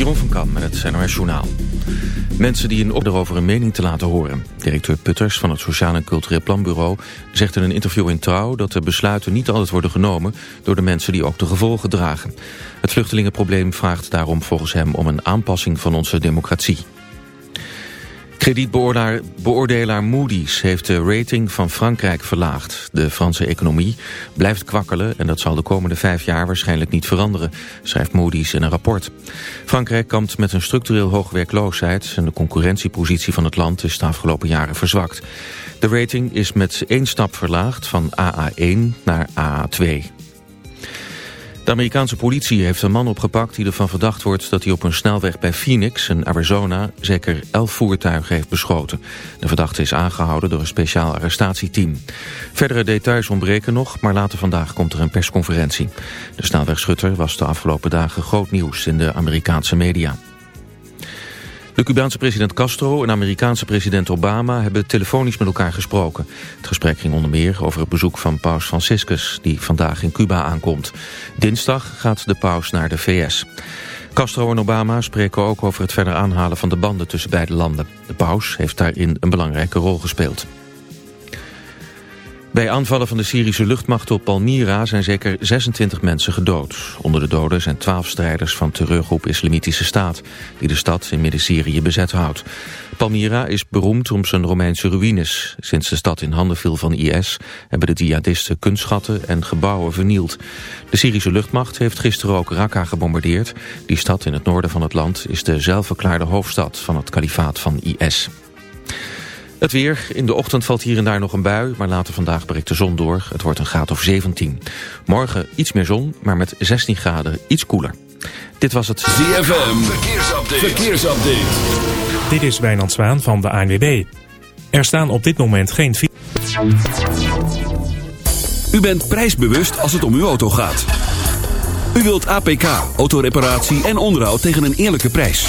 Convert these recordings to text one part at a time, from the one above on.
Jeroen van Kam met het NOS Journaal. Mensen die een op erover een mening te laten horen. Directeur Putters van het Sociaal en Cultureel Planbureau zegt in een interview in Trouw dat de besluiten niet altijd worden genomen door de mensen die ook de gevolgen dragen. Het vluchtelingenprobleem vraagt daarom volgens hem om een aanpassing van onze democratie. Kredietbeoordelaar Moody's heeft de rating van Frankrijk verlaagd. De Franse economie blijft kwakkelen en dat zal de komende vijf jaar waarschijnlijk niet veranderen, schrijft Moody's in een rapport. Frankrijk kampt met een structureel hoge werkloosheid en de concurrentiepositie van het land is de afgelopen jaren verzwakt. De rating is met één stap verlaagd van AA1 naar AA2. De Amerikaanse politie heeft een man opgepakt die ervan verdacht wordt dat hij op een snelweg bij Phoenix in Arizona zeker elf voertuigen heeft beschoten. De verdachte is aangehouden door een speciaal arrestatieteam. Verdere details ontbreken nog, maar later vandaag komt er een persconferentie. De snelwegschutter was de afgelopen dagen groot nieuws in de Amerikaanse media. De Cubaanse president Castro en Amerikaanse president Obama hebben telefonisch met elkaar gesproken. Het gesprek ging onder meer over het bezoek van paus Franciscus, die vandaag in Cuba aankomt. Dinsdag gaat de paus naar de VS. Castro en Obama spreken ook over het verder aanhalen van de banden tussen beide landen. De paus heeft daarin een belangrijke rol gespeeld. Bij aanvallen van de Syrische luchtmacht op Palmyra zijn zeker 26 mensen gedood. Onder de doden zijn 12 strijders van terreurgroep Islamitische Staat... die de stad in Midden-Syrië bezet houdt. Palmyra is beroemd om zijn Romeinse ruïnes. Sinds de stad in handen viel van IS hebben de jihadisten kunstschatten en gebouwen vernield. De Syrische luchtmacht heeft gisteren ook Raqqa gebombardeerd. Die stad in het noorden van het land is de zelfverklaarde hoofdstad van het kalifaat van IS. Het weer. In de ochtend valt hier en daar nog een bui, maar later vandaag breekt de zon door. Het wordt een graad of 17. Morgen iets meer zon, maar met 16 graden iets koeler. Dit was het ZFM. Verkeersupdate. Verkeersupdate. Dit is Wijnand Zwaan van de ANWB. Er staan op dit moment geen... U bent prijsbewust als het om uw auto gaat. U wilt APK, autoreparatie en onderhoud tegen een eerlijke prijs.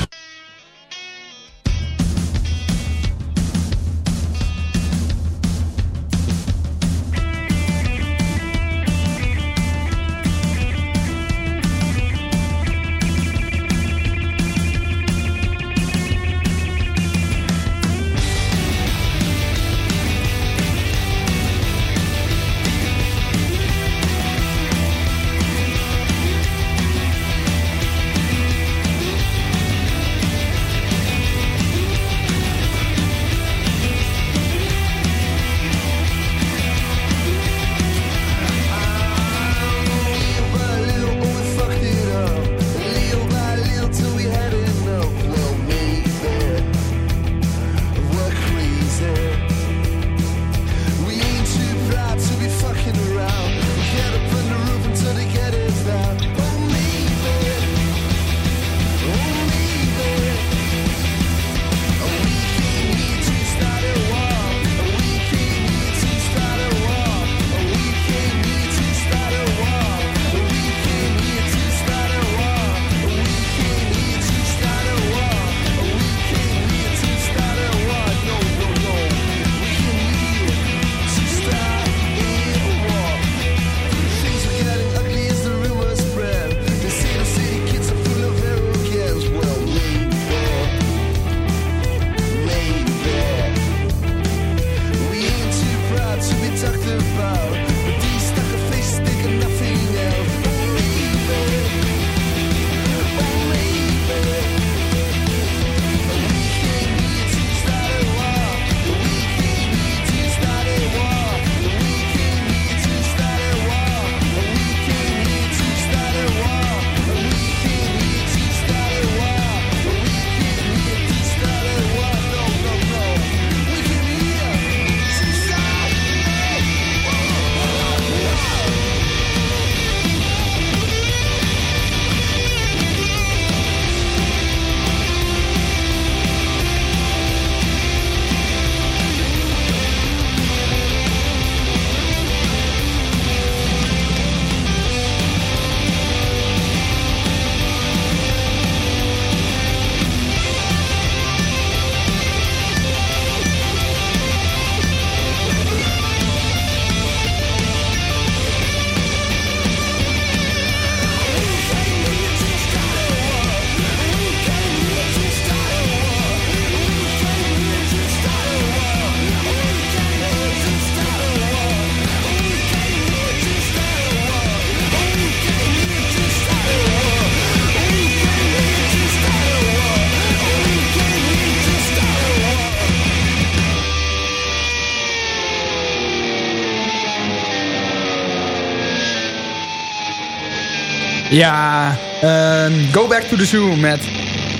Ja, um, Go Back to the Zoo met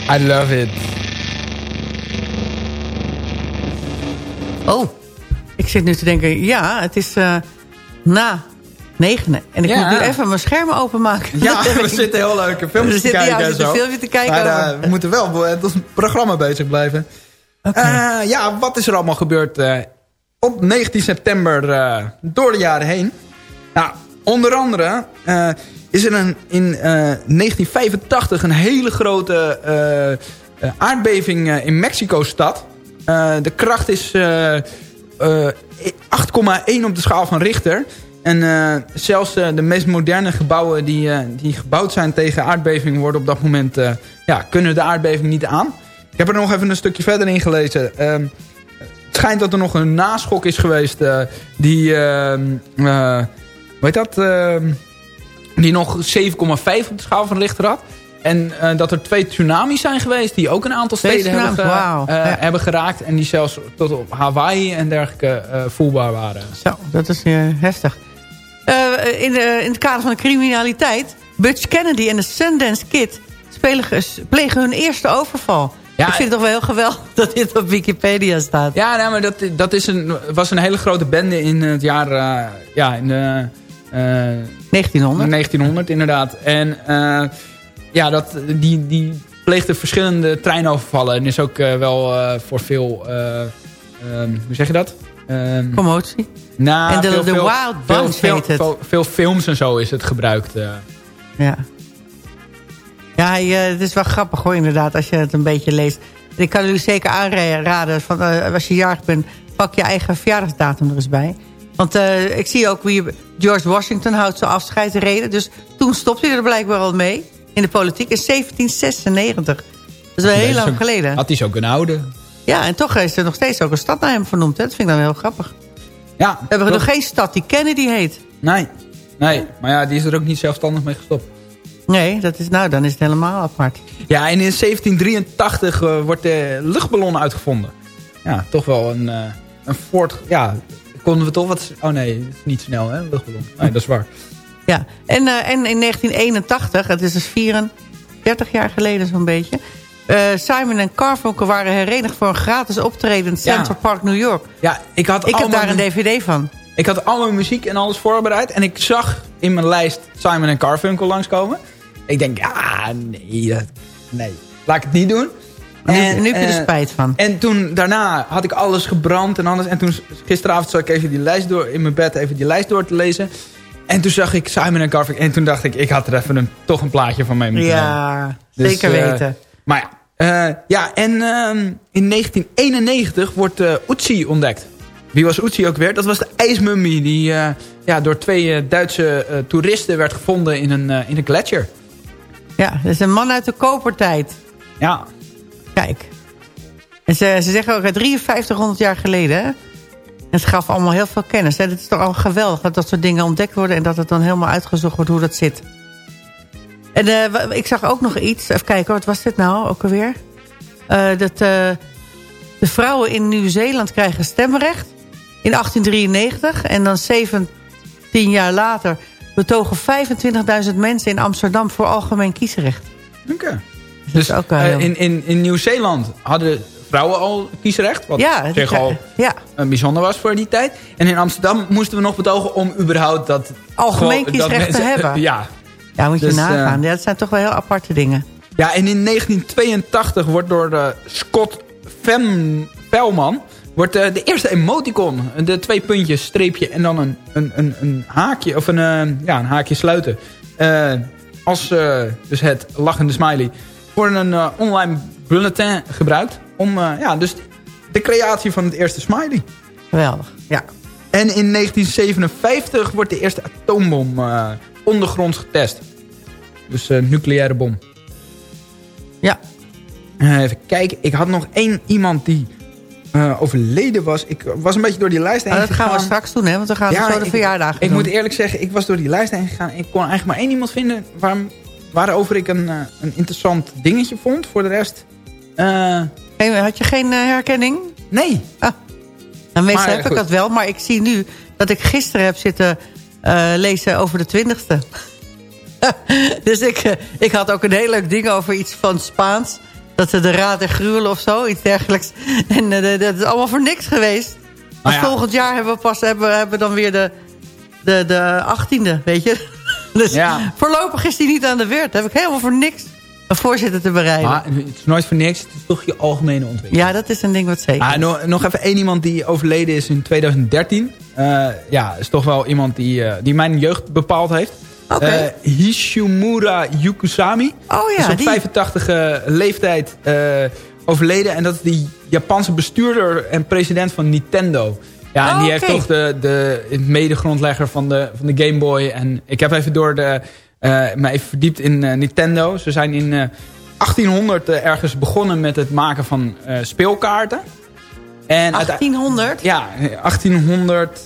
I Love It. Oh, ik zit nu te denken, ja, het is uh, na negenen. En ik ja. moet nu even mijn schermen openmaken. Ja, we zitten heel leuke filmpjes te kijken. Ja, we zitten filmpje te kijken. Maar, uh, we moeten wel met ons programma bezig blijven. Okay. Uh, ja, wat is er allemaal gebeurd op 19 september door de jaren heen? Nou, onder andere is er een, in 1985 een hele grote aardbeving in Mexico-stad. de kracht is 8,1 op de schaal van Richter. En zelfs de meest moderne gebouwen die, die gebouwd zijn tegen aardbeving worden op dat moment, ja, kunnen de aardbeving niet aan. Ik heb er nog even een stukje verder in gelezen. Ehm, het schijnt dat er nog een naschok is geweest die, ehm, hoe heet dat, ehm, die nog 7,5 op de schaal van Richter had. En uh, dat er twee tsunamis zijn geweest die ook een aantal steden hebben, ge, wow. uh, ja. hebben, geraakt. En die zelfs tot op Hawaii en dergelijke uh, voelbaar waren. Zo, dat is heftig. in, de, in het kader van de criminaliteit... Butch Kennedy en de Sundance Kid spelen, plegen hun eerste overval. Ja, ik vind het toch wel heel geweldig dat dit op Wikipedia staat. Ja, nou, maar dat, dat is een, was een hele grote bende in het jaar... ja, in de, 1900. 1900, inderdaad. En ja, dat, die, die pleegde verschillende treinovervallen. En is ook uh, wel voor veel... Um, hoe zeg je dat? Um, Promotie? Nou, en de, veel, de veel, Wild Bunch veel, heet het. Veel, films en zo is het gebruikt. Ja. Ja, je, het is wel grappig hoor inderdaad als je het een beetje leest. Ik kan jullie zeker aanraden, van, als je jarig bent... pak je eigen verjaardagsdatum er eens bij. Want uh, ik zie ook wie George Washington houdt zo afscheidsreden. Dus toen stopte hij er blijkbaar al mee in de politiek in 1796. Dat is wel heel lang geleden. Had hij zo kunnen houden. Ja, en toch is er nog steeds ook een stad naar hem vernoemd. Hè? Dat vind ik dan heel grappig. Ja, We hebben nog geen stad die Kennedy heet. Nee, nee, maar ja, die is er ook niet zelfstandig mee gestopt. Nee, dat is, nou, dan is het helemaal apart. Ja, en in 1783 uh, wordt de luchtballon uitgevonden. Ja, toch wel een, uh, een voort... Ja, konden we toch wat... Oh nee, niet snel, hè, luchtballon. Nee, dat is waar. Ja, en, uh, en in 1981, het is dus 34 jaar geleden zo'n beetje... Uh, Simon en Carfunkel waren herenigd voor een gratis optreden in Central ja. Park, New York. Ja, ik had ik heb daar een dvd van. Ik had al mijn muziek en alles voorbereid. En ik zag in mijn lijst Simon en Carfunkel langskomen. Ik denk, ja, nee, nee, laat ik het niet doen. En, en nu heb je er spijt van. En toen, daarna had ik alles gebrand en alles. En toen, gisteravond zat ik even die lijst door, in mijn bed even die lijst door te lezen. En toen zag ik Simon en Garfunkel. En toen dacht ik, ik had er even een, toch een plaatje van mee moeten Ja, dus, zeker weten. Uh, maar ja, uh, ja en uh, in 1991 wordt Uzi ontdekt. Wie was Uzi ook weer? Dat was de ijsmummie die ja, door twee Duitse toeristen werd gevonden in een, in een gletsjer. Ja, dat is een man uit de kopertijd. Ja. Kijk. En ze, ze zeggen ook 5300 jaar geleden, hè? Het gaf allemaal heel veel kennis. Het is toch al geweldig dat dat soort dingen ontdekt worden... en dat het dan helemaal uitgezocht wordt hoe dat zit. En uh, ik zag ook nog iets. Even kijken, wat was dit nou ook alweer? Uh, dat de vrouwen in Nieuw-Zeeland krijgen stemrecht in 1893. En dan 17 jaar later betogen 25.000 mensen in Amsterdam voor algemeen kiesrecht. Oké. Dus, dus ook, in, in, in Nieuw-Zeeland hadden vrouwen al kiesrecht. Wat ja, zich al ja. bijzonder was voor die tijd. En in Amsterdam moesten we nog betogen om überhaupt dat... Algemeen kiesrecht te hebben. ja. Ja, moet je dus, nagaan. ja, dat zijn toch wel heel aparte dingen. Ja, en in 1982 wordt door Scott Fem, Velman... wordt uh, de eerste emoticon, de twee puntjes, streepje en dan een, een, een, een haakje... of een, uh, ja, een haakje sluiten... Uh, als dus het lachende smiley... voor een online bulletin gebruikt. Om ja, dus de creatie van het eerste smiley. Geweldig, ja. En in 1957 wordt de eerste atoombom ondergronds getest. Dus een nucleaire bom. Ja. Uh, even kijken. Ik had nog één iemand die uh, overleden was. Ik was een beetje door die lijst heen ah, Dat gaan we straks doen, hè? Want we gaan ja, zo de verjaardagen Ik moet eerlijk zeggen, ik was door die lijst heen gegaan. Ik kon eigenlijk maar één iemand vinden waar, waarover ik een, uh, een interessant dingetje vond. Voor de rest... had je geen herkenning? Nee. Ah. Nou, meestal heb goed. ik dat wel, maar ik zie nu dat ik gisteren heb zitten lezen over de twintigste. dus ik, eh, ik had ook een heel leuk ding over iets van Spaans. Dat ze de Raad en Gruwelen of zo, iets dergelijks. En uh, dat is allemaal voor niks geweest. Nou ja. Volgend jaar hebben we pas hebben, hebben dan weer de, de, de 18e, weet je. Dus ja. voorlopig is die niet aan de beurt. heb ik helemaal voor niks een voorzitter te bereiden. Maar het is nooit voor niks. Het is toch je algemene ontwikkeling. Ja, dat is een ding wat zeker ah, nog, nog even één iemand die overleden is in 2013. Uh, ja, is toch wel iemand die, uh, die mijn jeugd bepaald heeft. Okay. Uh, Hishimura Yukusami. Oh ja, is op die... 85 uh, leeftijd overleden. En dat is de Japanse bestuurder en president van Nintendo. Ja, en die oh, heeft toch de, de medegrondlegger van de, van de Game Boy. En ik heb even door de, me even verdiept in Nintendo. Ze zijn in 1800 ergens begonnen met het maken van speelkaarten. En 1800? Ja, 1800.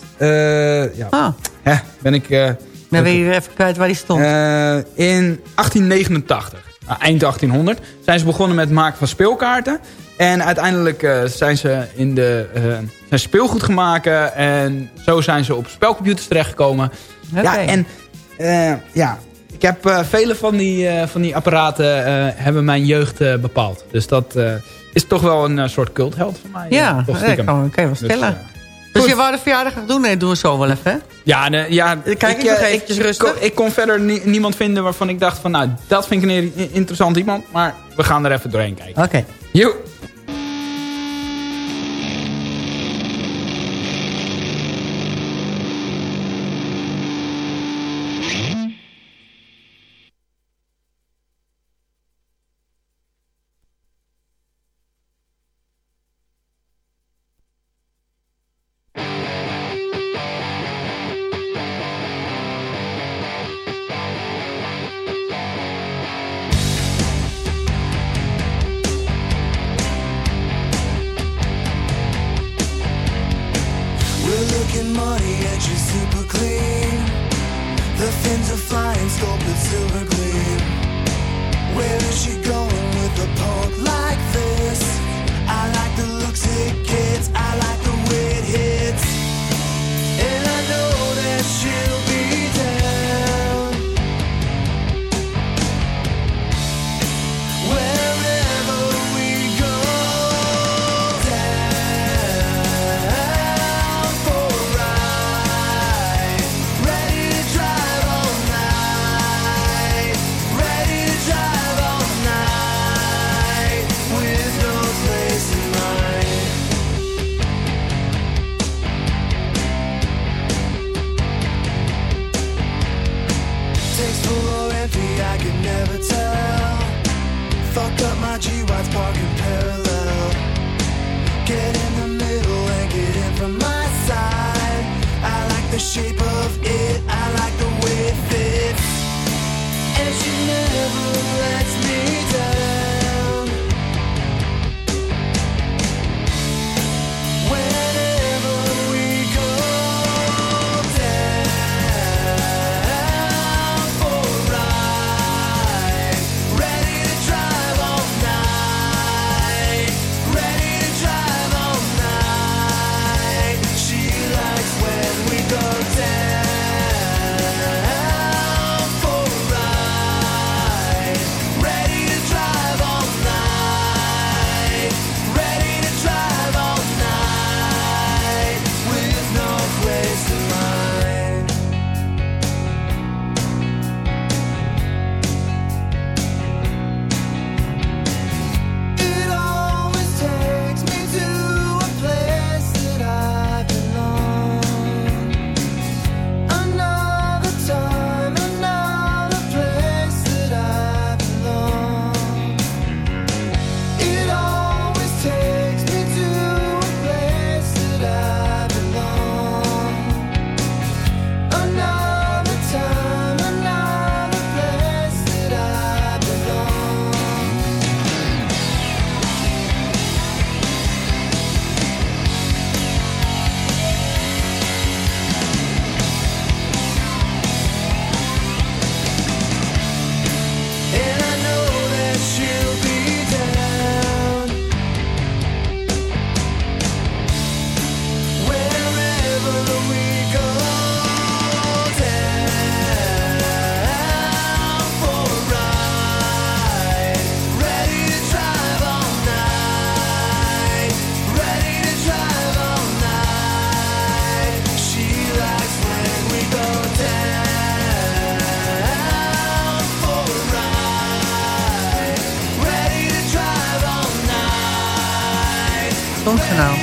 ja. Ah. Hè, ben ik ben je even kwijt waar die stond. Uh, in 1889, nou, eind 1800, zijn ze begonnen met het maken van speelkaarten. En uiteindelijk uh, zijn ze in de uh, zijn speelgoed gemaakt. En zo zijn ze op spelcomputers terechtgekomen. Okay. Ja, en ja, ik heb vele van die, van die apparaten hebben mijn jeugd bepaald. Dus dat is toch wel een soort cultheld voor mij. Ja, dat kan, kan je wel stellen. Dus, dus je wou de verjaardag gaan doen? Nee, doen we zo wel even, hè? Ja, nee, ja Kijk ik, ik nog eh, eventjes rustig. Ik, kon verder niemand vinden waarvan ik dacht van... nou, dat vind ik een interessant iemand. Maar we gaan er even doorheen kijken. Oké. Okay. Nou?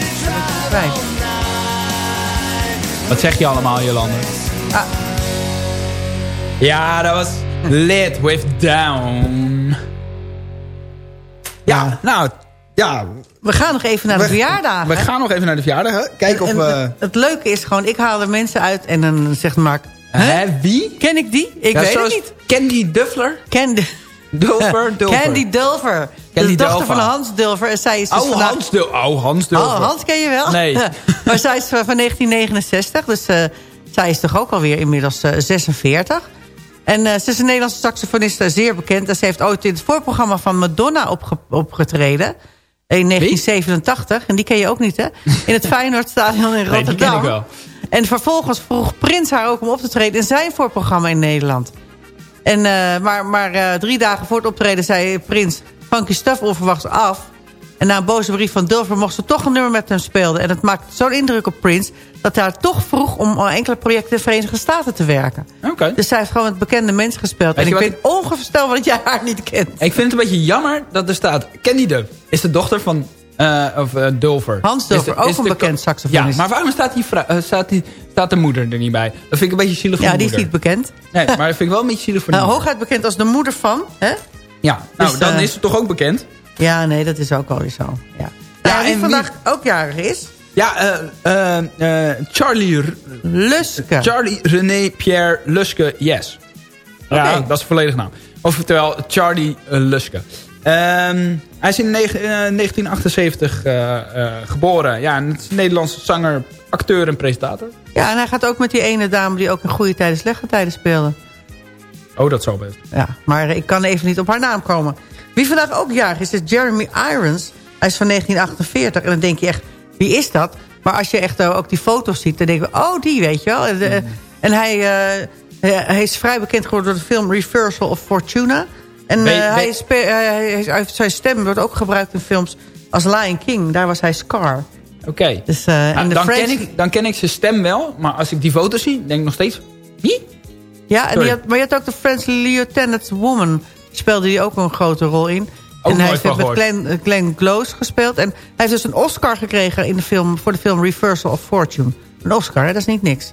Dat. Wat zeg je allemaal, Jolande? Ah. Ja, dat was Lit with Down. Ja, nou, ja. We gaan nog even naar de we, verjaardagen. We gaan nog even naar de verjaardagen. Kijken of we... het, het leuke is gewoon, ik haal er mensen uit en dan zegt Mark... Hè, wie? Ken ik die? Ik Ja, weet het niet. Candy Duffler? Candy, Dulver, Dulver. Candy Dulver. Candy de dochter van Hans Dulver. En zij is dus Oh, vandaag... Hans, Dul oh, Hans Dulver. Oh, Hans ken je wel? Nee. maar zij is van 1969, dus eh, zij is toch ook alweer inmiddels eh, 46. En eh, ze is een Nederlandse saxofoniste, zeer bekend. En ze heeft ooit in het voorprogramma van Madonna opge opgetreden. In 1987. En die ken je ook niet, hè? In het Feyenoordstadion in die ken Rotterdam. ik wel. En vervolgens vroeg Prins haar ook om op te treden in zijn voorprogramma in Nederland. En, eh, maar maar eh, drie dagen voor het optreden zei Prins... Funky Stuff onverwachts af. En na een boze brief van Dulver mocht ze toch een nummer met hem spelen. En het maakte zo'n indruk op Prins... dat hij haar toch vroeg om aan enkele projecten in de Verenigde Staten te werken. Oké. Dus zij heeft gewoon met bekende mensen gespeeld. Weet en ik vind onvoorstelbaar dat jij haar niet kent. Ik vind het een beetje jammer dat er staat... Candy Duff is de dochter van... eh, of eh, Dulver. Hans Dulver, ook een bekend saxofonist. Ja, maar waarom staat, die eh, staat, die, staat de moeder er niet bij? Dat vind ik een beetje zielig voor Ja, die is niet bekend. Nee, maar dat vind ik wel een beetje zielig voor Nou, hooguit bekend als de moeder van. Hè? Ja, nou, Dus, dan eh, is het toch ook bekend. Ja, nee, dat is ook alweer zo. Ja. Ja, wie en vandaag ook jarig is... Ja, Charlie, R- Luske. Charlie René Pierre Luske, yes. Ja, Oké. dat is de volledige naam. Oftewel, Charlie Luske. Ehm, hij is in negen- eh, 1978 eh, eh, geboren. Ja, en het is een Nederlandse zanger, acteur en presentator. Ja, en hij gaat ook met die ene dame die ook in goede tijden, slechte tijden speelde. Oh, dat zou best. Ja, maar ik kan even niet op haar naam komen. Wie vandaag ook jarig is, is Jeremy Irons. Hij is van 1948 en dan denk je echt, wie is dat? Maar als je echt eh, ook die foto's ziet, dan denk je, oh, die weet je wel. En, eh, En hij, eh, hij- hij is vrij bekend geworden door de film Reversal of Fortuna. En Weet- eh, hij, hij, hij- hij- zijn stem wordt ook gebruikt in films als Lion King. Daar was hij Scar. Oké. Dus, eh, Nou, dan, French- ken ik, dan ken ik zijn stem wel, maar als ik die foto's zie, denk ik nog steeds... Wie? Ja, en die had, maar je had ook de French Lieutenant Woman. Speelde die ook een grote rol in. Ook en hij heeft met Glenn, eh, Glenn Close gespeeld. En hij heeft dus een Oscar gekregen in de film, voor de film Reversal of Fortune. Een Oscar, hè? dat is niet niks.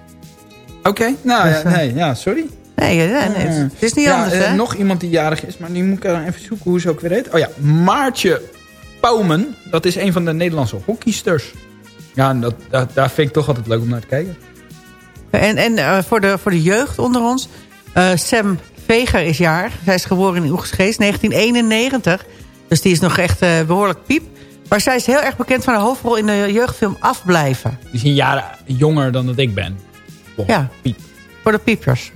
Oké, nou Dus, ja, eh, nee, ja, sorry. Nee, nee, nee, het, het is niet Ja, anders, eh, hè? nog iemand die jarig is, maar nu moet ik er even zoeken hoe ze ook weer heet. Oh ja, Maartje Pauwmen. Dat is een van de Nederlandse hockeysters. Ja, en dat, dat, daar vind ik toch altijd leuk om naar te kijken. En, en eh, voor, de, voor de jeugd onder ons... eh, Sam Veger is jaar. Zij is geboren in Oegsgeest, 1991. Dus die is nog echt eh, behoorlijk piep. Maar zij is heel erg bekend van haar hoofdrol in de jeugdfilm Afblijven. Die is een jaren jonger dan dat ik ben. Wow, Ja. Piep. Voor de piepers.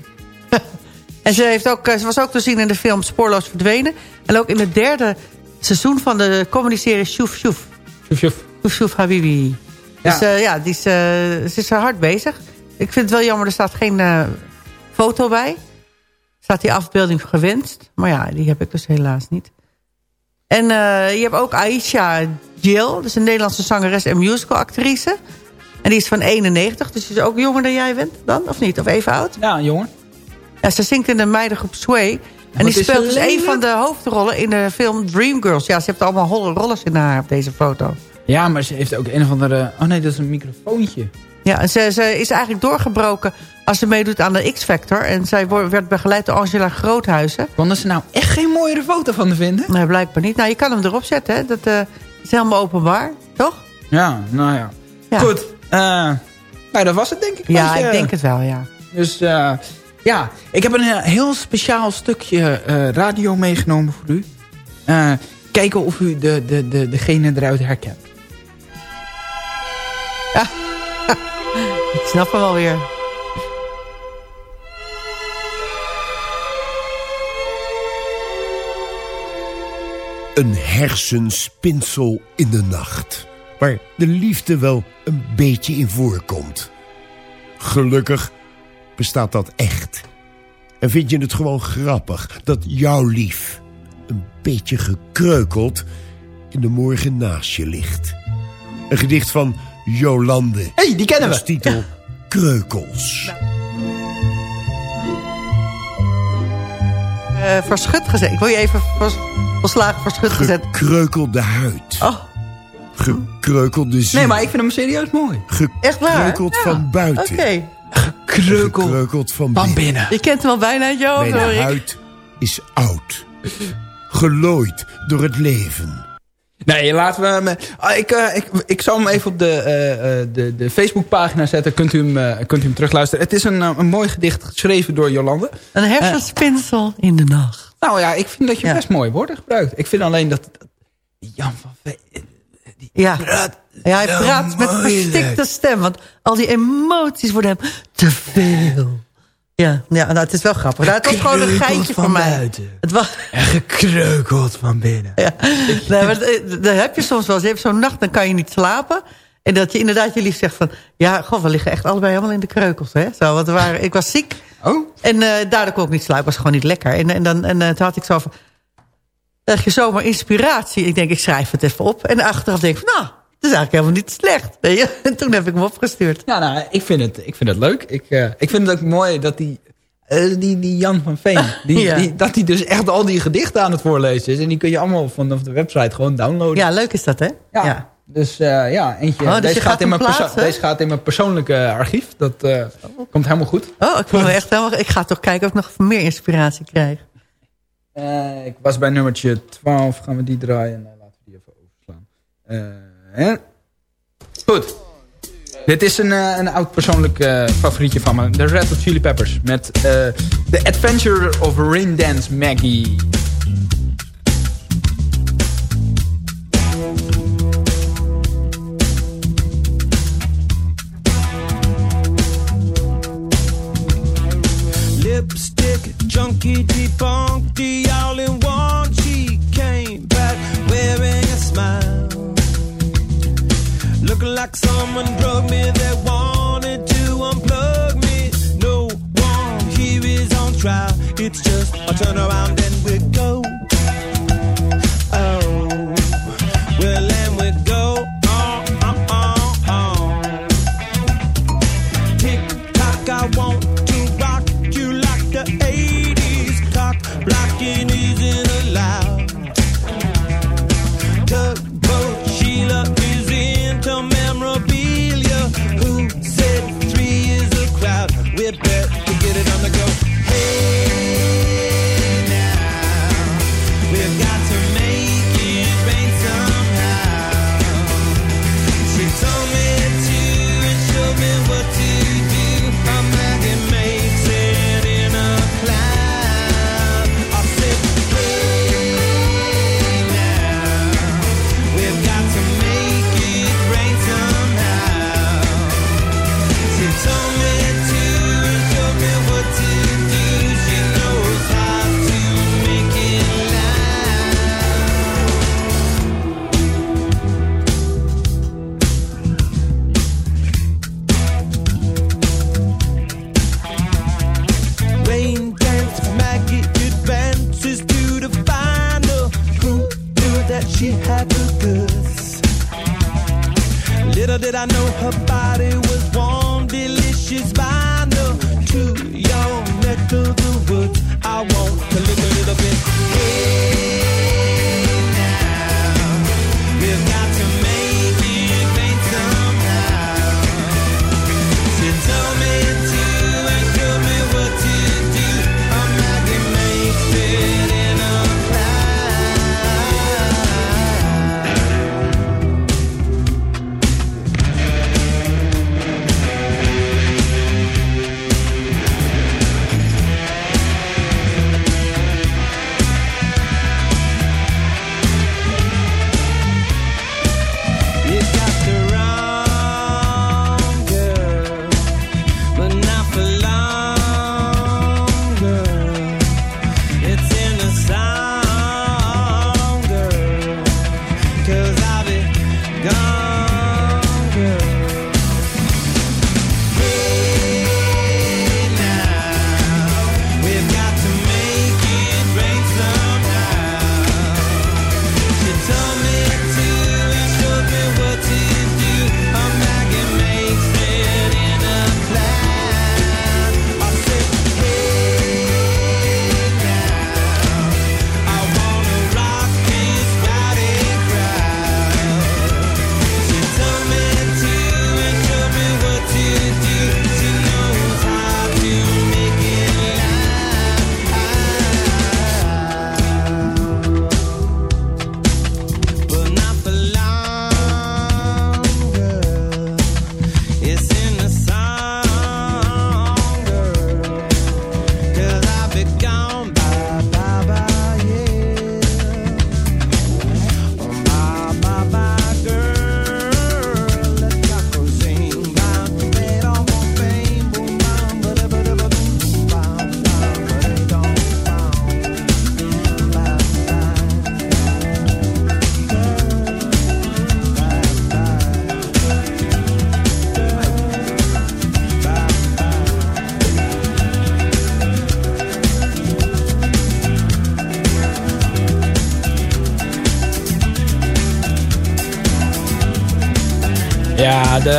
En ze, heeft ook, eh, ze was ook te zien in de film Spoorloos Verdwenen. En ook in het derde seizoen van de comedy-serie Shoef Shoef. Sjoef, sjoef. Shoef Shoef Habibi. Ja. Dus eh, ja, die is, eh, ze is er hard bezig. Ik vind het wel jammer, er staat geen eh, foto bij. Er staat die afbeelding gewenst. Maar ja, die heb ik dus helaas niet. En eh, je hebt ook Aisha Jill. Dat is een Nederlandse zangeres en musicalactrice. En die is van 91, dus die is ook jonger dan jij bent dan, of niet? Of even oud? Ja, jongen. Ja, ze zingt in de meidengroep Sway. En Wat die speelt dus een van de hoofdrollen in de film Dreamgirls. Ja, ze heeft allemaal holle rollers in haar op deze foto. Ja, maar ze heeft ook een of andere... Oh nee, dat is een microfoontje. Ja, ze, ze is eigenlijk doorgebroken als ze meedoet aan de X-Factor. En zij werd begeleid door Angela Groothuizen. Konden ze nou echt geen mooiere foto van te vinden? Nee, blijkbaar niet. Nou, je kan hem erop zetten, hè. Dat eh, is helemaal openbaar, toch? Ja, nou ja. Ja. Goed. eh nou, dat was het denk ik. Ja, ik denk het wel, ja. Dus eh, ja, ik heb een eh, heel speciaal stukje eh, radio meegenomen voor u. Eh, kijken of u de, de, de, degene eruit herkent. Ik snap hem alweer. Een hersenspinsel in de nacht. Waar de liefde wel een beetje in voorkomt. Gelukkig bestaat dat echt. En vind je het gewoon grappig dat jouw lief... een beetje gekreukeld in de morgen naast je ligt. Een gedicht van Jolande. Hé, hey, die kennen Als we. titel Kreukels. Eh verschut gezet. Ik wil je even vers- volslagen verschut gezet. Gekreukelde huid. Oh, Gekreukelde ziel. Nee, maar ik vind hem serieus mooi. Echt waar? Gekreukeld van buiten. Oké. Gekreukeld van van binnen. binnen. Je kent hem al bijna uit je hoofd, Mijn hoor ik. huid is oud. Gelooid door het leven. Nee, laten we hem... ah, ik, eh, ik, ik zal hem even op de, eh, eh, de, de Facebookpagina zetten. Kunt u, hem, kunt u hem terugluisteren. Het is een, een mooi gedicht geschreven door Jolande. Een hersenspinsel in de nacht. Nou ja, ik vind dat je Ja. best mooie woorden gebruikt. Ik vind alleen dat... dat Jan van Veen... Ja. Ja, hij praat met verstikte stem. Want al die emoties worden hem te veel. Ja, ja nou, het is wel grappig. Nou, het was gewoon een geintje van voor mij. buiten. Het was, En gekreukeld van binnen. ja. nee, maar, eh, dat heb je soms wel eens. Je hebt zo'n nacht, dan kan je niet slapen. En dat je inderdaad je lief zegt van... Ja, god, we liggen echt allebei helemaal in de kreukels. Hè? Zo, want we waren, ik was ziek. Oh, En eh, daardoor kon ik niet slapen. was gewoon niet lekker. En, en, dan, en eh, toen had ik zo van... Je zomaar inspiratie. Ik denk, ik schrijf het even op. En achteraf denk ik van, nou, is eigenlijk helemaal niet slecht. Weet je? En toen heb ik hem opgestuurd. ja, nou, ik vind het, ik vind het leuk. Ik, eh, ik vind het ook mooi dat die, eh, die, die Jan van Veen... Die, Ja. die, dat hij dus echt al die gedichten aan het voorlezen is. En die kun je allemaal vanaf de website gewoon downloaden. Ja, leuk is dat, hè? Ja. Dus eh, ja, eentje. Oh, dus deze, gaat gaat in mijn deze gaat in mijn persoonlijke archief. Dat komt helemaal goed. Oh, ik, me echt helemaal, ik ga toch kijken of ik nog meer inspiratie krijg. Ik was bij nummertje 12. Gaan we die draaien? Laten we die even overslaan. Goed. Dit is een, eh, een oud persoonlijk eh, favorietje van me. De Red Hot Chili Peppers. Met eh, The Adventure of Rain Dance Maggie. lipstick, junkie, debunked, like someone drugged me that wanted to unplug me. No one here is on trial. It's just a turn around and we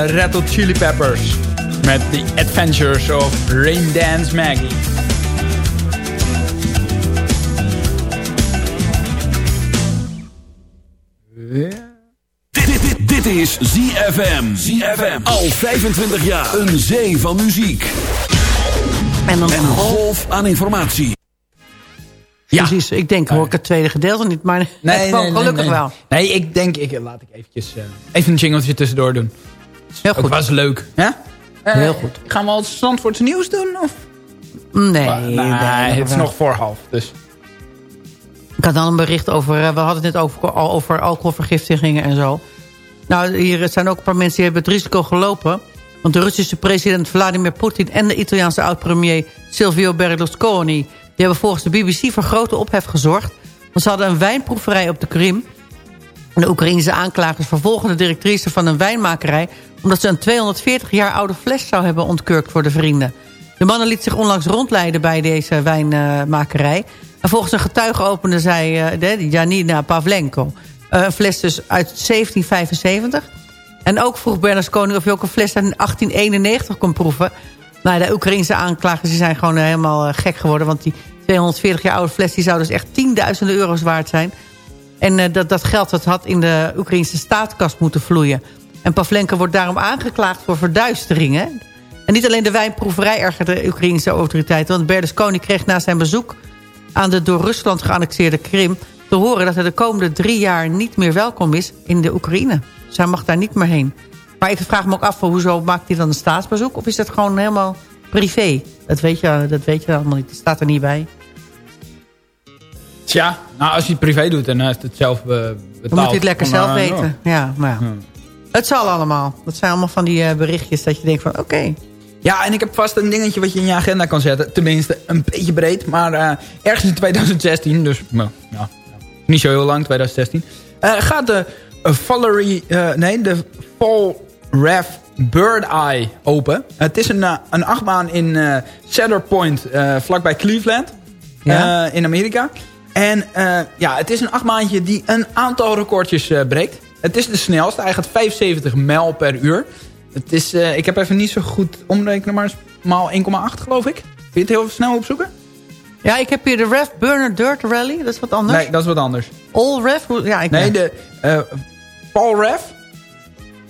de Red Hot Chili Peppers. Met The Adventures of Rain Dance Maggie. Dit, dit, dit, dit is ZFM. ZFM. Al 25 jaar. Een zee van muziek. En een golf aan informatie. Ja. Precies, ik denk hoor ik het tweede gedeelte niet, maar het kwam gelukkig nee. wel. Nee, ik denk, ik, laat ik eventjes, eh, even een jingletje tussendoor doen. Heel goed. was leuk. Ja? Eh, Heel goed. Gaan we al het Zandvoorts nieuws doen? Of? Nee, nee, nee, het is nog voor half. Dus. Ik had dan een bericht over, eh, we hadden het net over, al over alcoholvergiftigingen en zo. Nou, hier zijn ook een paar mensen die hebben het risico gelopen. Want de Russische president Vladimir Poetin en de Italiaanse oud-premier Silvio Berlusconi... die hebben volgens de BBC voor grote ophef gezorgd. Want ze hadden een wijnproeverij op de Krim. De Oekraïnse aanklagers vervolgen de directrice van een wijnmakerij... omdat ze een 240 jaar oude fles zou hebben ontkurkt voor de vrienden. De mannen liet zich onlangs rondleiden bij deze wijnmakerij. En volgens een getuige opende zij, eh, de, Janina Pavlenko... eh, een fles dus uit 1775. En ook vroeg Berlusconi of je ook een fles uit 1891 kon proeven. Nou, de Oekraïnse aanklagers zijn gewoon helemaal eh, gek geworden... want die 240 jaar oude fles die zou dus echt tienduizenden euro's waard zijn... En eh, dat, dat geld dat had in de Oekraïnse staatskast moeten vloeien. En Pavlenko wordt daarom aangeklaagd voor verduisteringen. En niet alleen de wijnproeverij ergerde de Oekraïnse autoriteiten... want Berlusconi kreeg na zijn bezoek aan de door Rusland geannexeerde Krim... te horen dat hij de komende drie jaar niet meer welkom is in de Oekraïne. Dus hij mag daar niet meer heen. Maar ik vraag me ook af, hoezo maakt hij dan een staatsbezoek? Of is dat gewoon helemaal privé? Dat weet je, dat weet je allemaal niet. Dat staat er niet bij. Tja, nou als je het privé doet en heeft het zelf eh, betaald. Dan moet hij het lekker dan, zelf eh, weten. Ja, maar ja. Het zal allemaal. Dat zijn allemaal van die eh, berichtjes dat je denkt van oké. Ja, en ik heb vast een dingetje wat je in je agenda kan zetten. Tenminste, een beetje breed. Maar eh, ergens in 2016, dus nou, niet zo heel lang, 2016... eh, gaat de eh, Valerie, eh, nee, de Fall Rev Bird Eye open. het is een, eh, een achtbaan in eh Cedar Point, eh, vlakbij Cleveland, Ja. eh, in Amerika. En eh, ja, het is een achtbaantje die een aantal recordjes eh, breekt. Het is de snelste, hij gaat 75 mijl per uur. Het is, eh, ik heb even niet zo goed omrekenen, maar maal 1,8 geloof ik. Vind je het heel snel opzoeken? Ja, ik heb hier de Rev Burner Dirt Rally. Dat is wat anders. Nee, dat is wat anders. All Rev? Ja, ik Nee, de Paul Rev.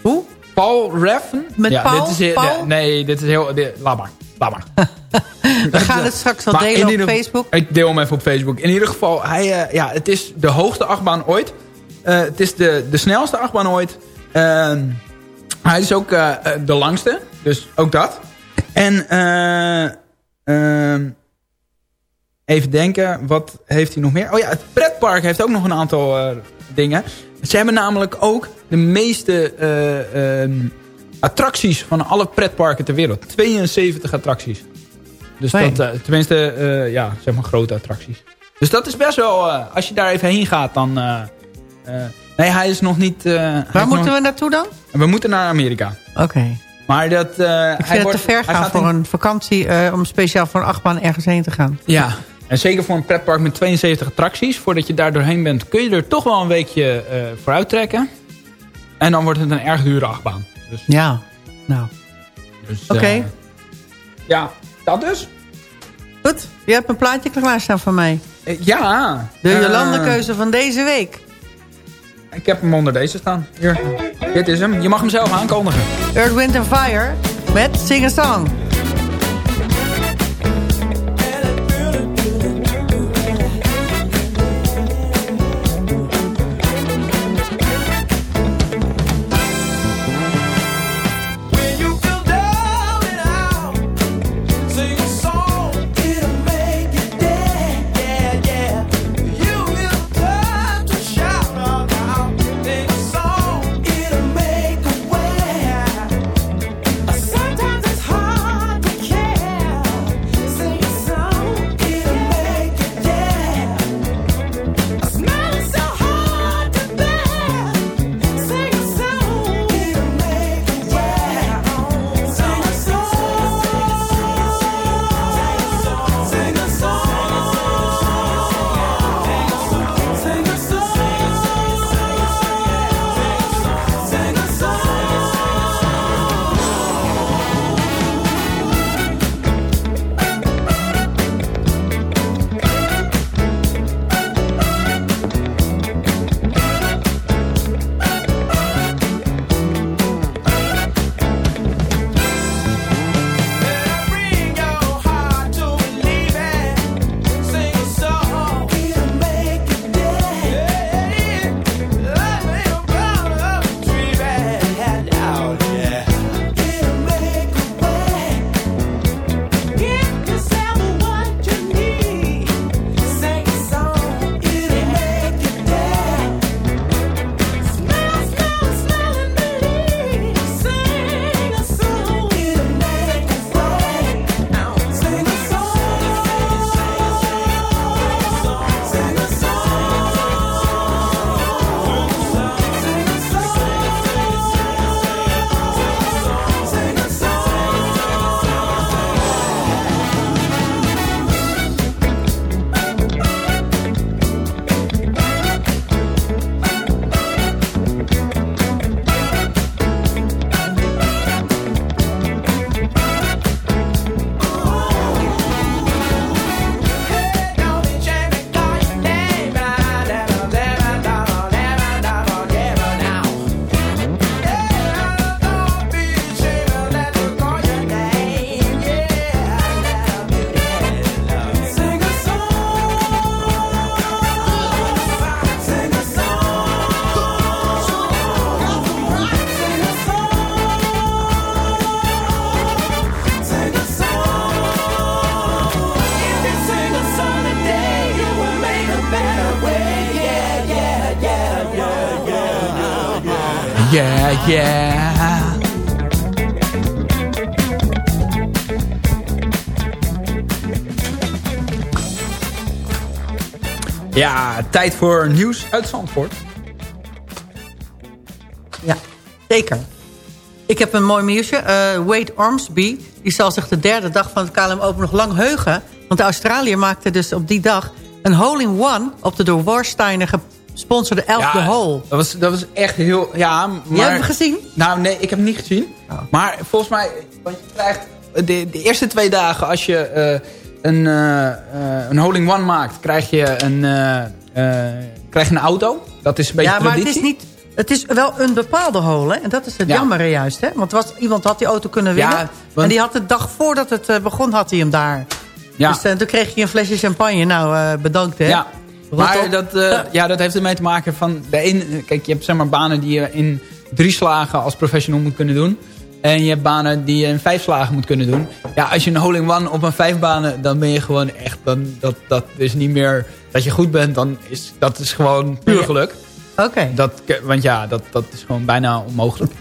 Hoe? Paul Rev. Met ja, Paul? Dit is? Nee, dit is heel... Dit, laat maar. Laat maar. We gaan het straks wel delen op Facebook. Ik deel hem even op Facebook. In ieder geval, hij, eh, ja, het is de hoogste achtbaan ooit. Eh, het is de, de snelste achtbaan ooit. Ehm, hij is ook eh, de langste. Dus ook dat. En eh, ehm, even denken, wat heeft hij nog meer? Oh ja, het pretpark heeft ook nog een aantal dingen. Ze hebben namelijk ook de meeste eh, ehm, attracties van alle pretparken ter wereld. 72 attracties. Dus Fijn. dat, eh, tenminste, eh, ja, zeg maar grote attracties. Dus dat is best wel, eh, als je daar even heen gaat, dan... nee, hij is nog niet... Waar moeten nog- we naartoe dan? we moeten naar Amerika. Oké. Maar dat... Ik hij vind het wordt, te ver gaan gaat voor in- een vakantie... om speciaal voor een achtbaan ergens heen te gaan. Ja, en zeker voor een pretpark met 72 attracties. Voordat je daar doorheen bent, kun je er toch wel een weekje voor uittrekken. En dan wordt het een erg dure achtbaan. Dus, Ja, nou. dus, Oké. eh, ja, dat dus. Goed, je hebt een plaatje klaarstaan van mij. Eh, ja. De eh, Jolande-keuze van deze week. Ik heb hem onder deze staan. Hier, dit is hem. Je mag hem zelf aankondigen. Earth, Wind Fire met Sing a Song. Ja, tijd voor nieuws uit Zandvoort. Ja, zeker. Ik heb een mooi nieuwsje. Eh, Wade Ormsby die zal zich de derde dag van het KLM Open nog lang heugen. Want de Australiër maakte dus op die dag een hole-in-one... op de door Warsteiner gesponsorde 11e hole. Dat was, dat was echt heel... Ja, maar, Je hebt hem gezien? Nou, nee, ik heb hem niet gezien. Oh. Maar volgens mij, want je krijgt de, de eerste twee dagen als je eh, een, eh, een holding one maakt, krijg je een, krijg je een auto. Dat is een beetje Ja, maar het traditie. is, niet, het is wel een bepaalde hole. hè? En dat is het Ja. jammere juist. Hè? Want was, iemand had die auto kunnen winnen. Ja, want- En die had de dag voordat het begon, had hij hem daar. Ja. Dus toen kreeg je een flesje champagne. Nou, bedankt hè. Ja, maar dat, eh, ja, dat heeft ermee te maken van... De een, kijk, je hebt zeg maar banen die je in drie slagen als professional moet kunnen doen. En je hebt banen die je in vijf slagen moet kunnen doen. Ja, als je een hole-in-one op een vijf banen... dan ben je gewoon echt... Dan, dat, dat is niet meer dat je goed bent. Dan is, dat is gewoon puur Ja. geluk. Oké. Dat, want ja, dat, dat is gewoon bijna onmogelijk.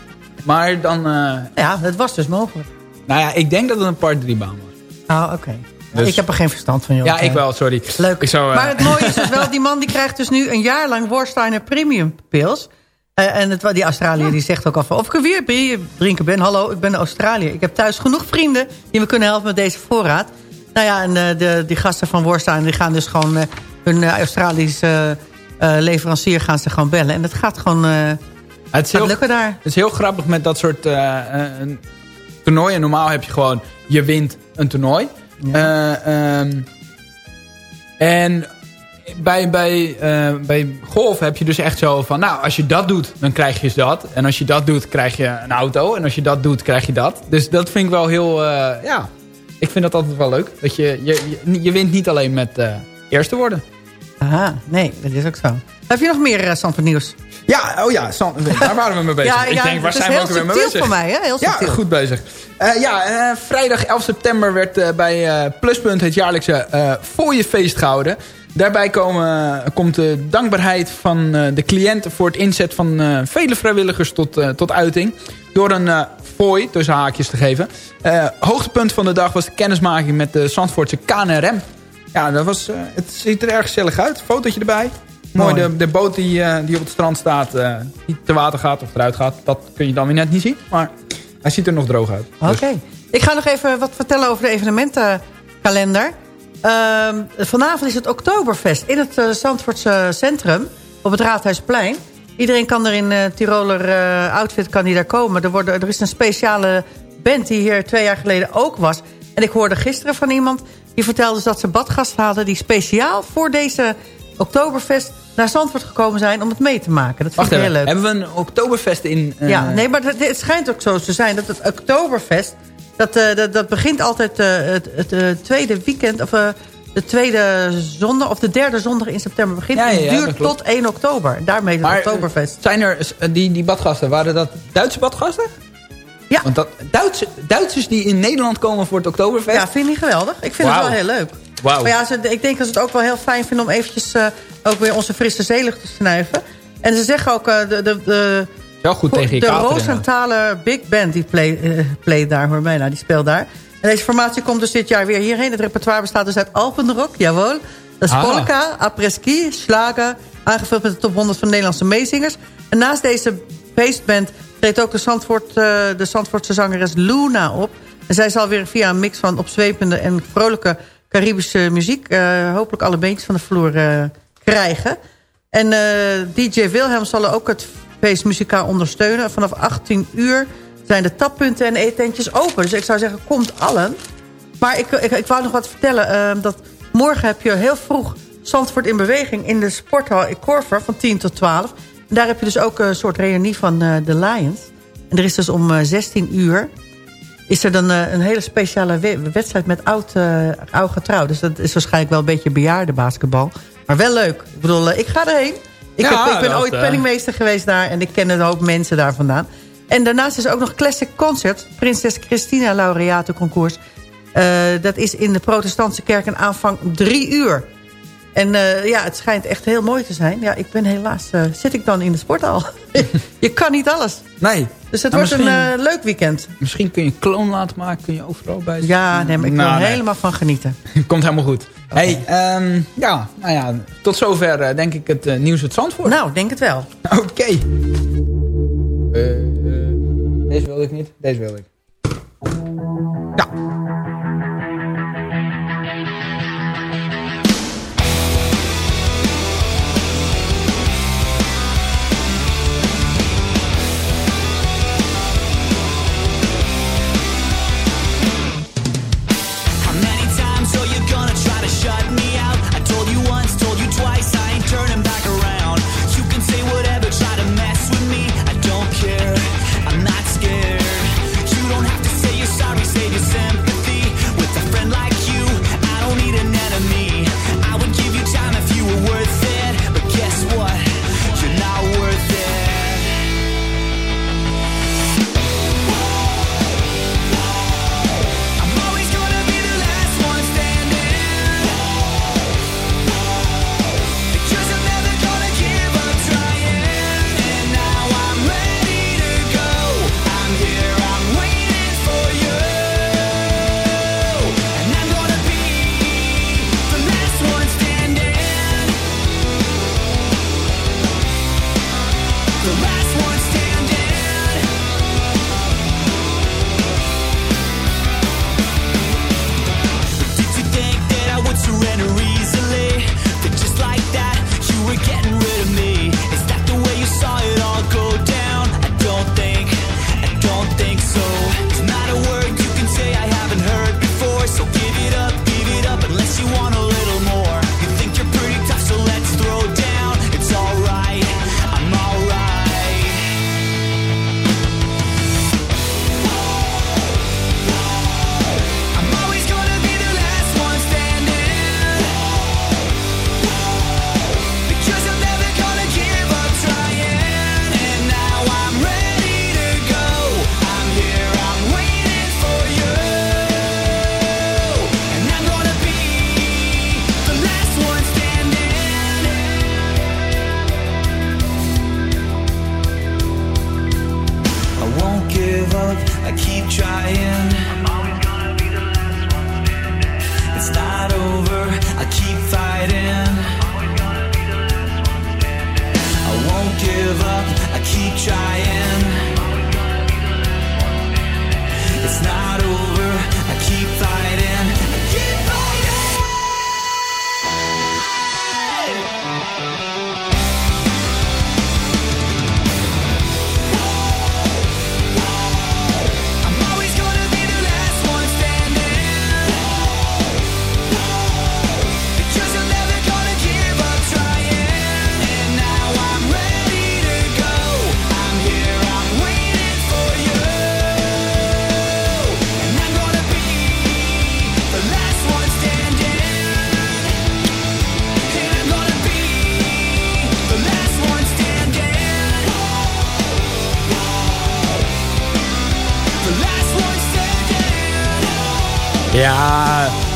Maar dan... eh, Ja, het was dus mogelijk. nou ja, ik denk dat het een part 3 baan was. Oh, oké. Dus- Ik heb er geen verstand van, joh. Ja, ik wel, sorry. Leuk. Ik zou, eh, Maar het mooie is dus wel, die man die krijgt dus nu een jaar lang Warsteiner Premium Pils. Eh, en het, die Australiër die zegt ook al van... of ik er weer drinken ben. Hallo, ik ben Australiër. Ik heb thuis genoeg vrienden die me kunnen helpen met deze voorraad. Nou ja, en eh, de, die gasten van Warsteiner die gaan dus gewoon... eh, hun eh, Australische eh, leverancier gaan ze gewoon bellen. En dat gaat gewoon eh, het is heel, lukken daar. Het is heel grappig met dat soort eh, eh, toernooien. Normaal heb je gewoon, je wint een toernooi. Eh, ehm, en bij, bij, eh, bij golf heb je dus echt zo van... Nou, als je dat doet, dan krijg je dat. En als je dat doet, krijg je een auto. En als je dat doet, krijg je dat. Dus dat vind ik wel heel... eh, ja, ik vind dat altijd wel leuk. Dat je, je, je, je wint niet alleen met eh, eerste worden. Aha, nee, dat is ook zo. Heb je nog meer uh, Sanford nieuws? Ja, oh ja, San, daar waren we mee bezig. Ja, ik ja, denk, waar zijn we ook weer mee bezig? voor mij, hè? Heel Ja, subtiel. goed bezig. Eh, ja, eh, vrijdag 11 september werd bij Pluspunt het jaarlijkse eh fooienfeest gehouden. Daarbij komen, komt de dankbaarheid van de cliënten voor het inzet van vele vrijwilligers tot, tot uiting. Door een eh fooi, tussen haakjes te geven. Hoogtepunt van de dag was de kennismaking met de Zandvoortse KNRM. Ja, dat was, eh, het ziet er erg gezellig uit. Fotootje erbij. Mooi, Mooi. de, de boot die, eh, die op het strand staat, eh, die te water gaat of eruit gaat. Dat kun je dan weer net niet zien. Maar hij ziet er nog droog uit. Oké. Dus- Ik ga nog even wat vertellen over de evenementenkalender. Ehm, vanavond is het Oktoberfest in het Zandvoortse centrum op het Raadhuisplein. Iedereen kan er in eh, Tiroler outfit kan die daar komen. Er, worden, er is een speciale band die hier twee jaar geleden ook was. En ik hoorde gisteren van iemand die vertelde dus dat ze badgast hadden... die speciaal voor deze Oktoberfest naar Zandvoort gekomen zijn om het mee te maken. Dat vind ik heel leuk. hebben we een Oktoberfest in... eh, Ja, nee, maar het, het schijnt ook zo te zijn dat het Oktoberfest... dat, eh, dat, dat begint altijd eh, het, het tweede weekend... of de tweede zondag of de derde zondag in september begint. Ja, ja, en ja, het dat duurt tot 1 oktober. Daarmee het Maar Oktoberfest. zijn er die, die badgasten, waren dat Duitse badgasten? Ja. Want dat, Duitse, Duitsers die in Nederland komen voor het Oktoberfest? Ja, vind ik niet geweldig. Ik vind het wel heel leuk. Wauw. Maar ja, ze, ik denk dat ze het ook wel heel fijn vinden om eventjes eh, ook weer onze frisse zeelucht te snuiven. En ze zeggen ook, eh, de, de, de, goed tegen je de kater. Rosenthaler Big Band die play, eh, play daar, hoor mij nou, die speelt daar. En deze formatie komt dus dit jaar weer hierheen. Het repertoire bestaat dus uit Alpenrock, jawel. Dat is Ah. polka, après-ski, slager, aangevuld met de top 100 van Nederlandse meezingers. En naast deze feestband treedt ook de, Zandvoort, eh, de Zandvoortse zangeres Luna op. En zij zal weer via een mix van opzwepende en vrolijke Caribische muziek... eh, hopelijk alle beentjes van de vloer eh, krijgen. En DJ Wilhelm zal ook het feest muzikaal ondersteunen. Vanaf 18 uur zijn de tappunten en eetentjes open. Dus ik zou zeggen, komt allen. Maar ik, ik, ik wou nog wat vertellen. eh, dat morgen heb je heel vroeg Zandvoort in beweging... in de sporthal in Korver van 10 tot 12. Daar heb je dus ook een soort reunie van eh, de Lions. En er is dus om eh, 16 uur... is er dan eh, een hele speciale we- wedstrijd met oud, eh oud getrouw. Dus dat is waarschijnlijk wel een beetje bejaarde basketbal. Maar wel leuk. Ik bedoel, eh, ik ga erheen. Ik, Ja, heb, ik ben dat, ooit eh. penningmeester geweest daar... en ik ken een hoop mensen daar vandaan. En daarnaast is er ook nog Classic Concert. Prinses Christina laureatenconcours. Eh dat is in de protestantse kerk een aanvang drie uur. En eh, ja, het schijnt echt heel mooi te zijn. Ja, ik ben helaas, eh, zit ik dan in de sporthal. je kan niet alles. Nee. Dus het Nou, wordt een eh, leuk weekend. Misschien kun je een kloon laten maken. Kun je overal bij zitten. Ja, nee, maar ik wil Nou, er nee. helemaal van genieten. Komt helemaal goed. Hey, ehm, ja, nou ja, tot zover denk ik het nieuws uit Zandvoort. Nou, denk het wel. Oké. Deze wilde ik niet, deze wilde ik. Ja.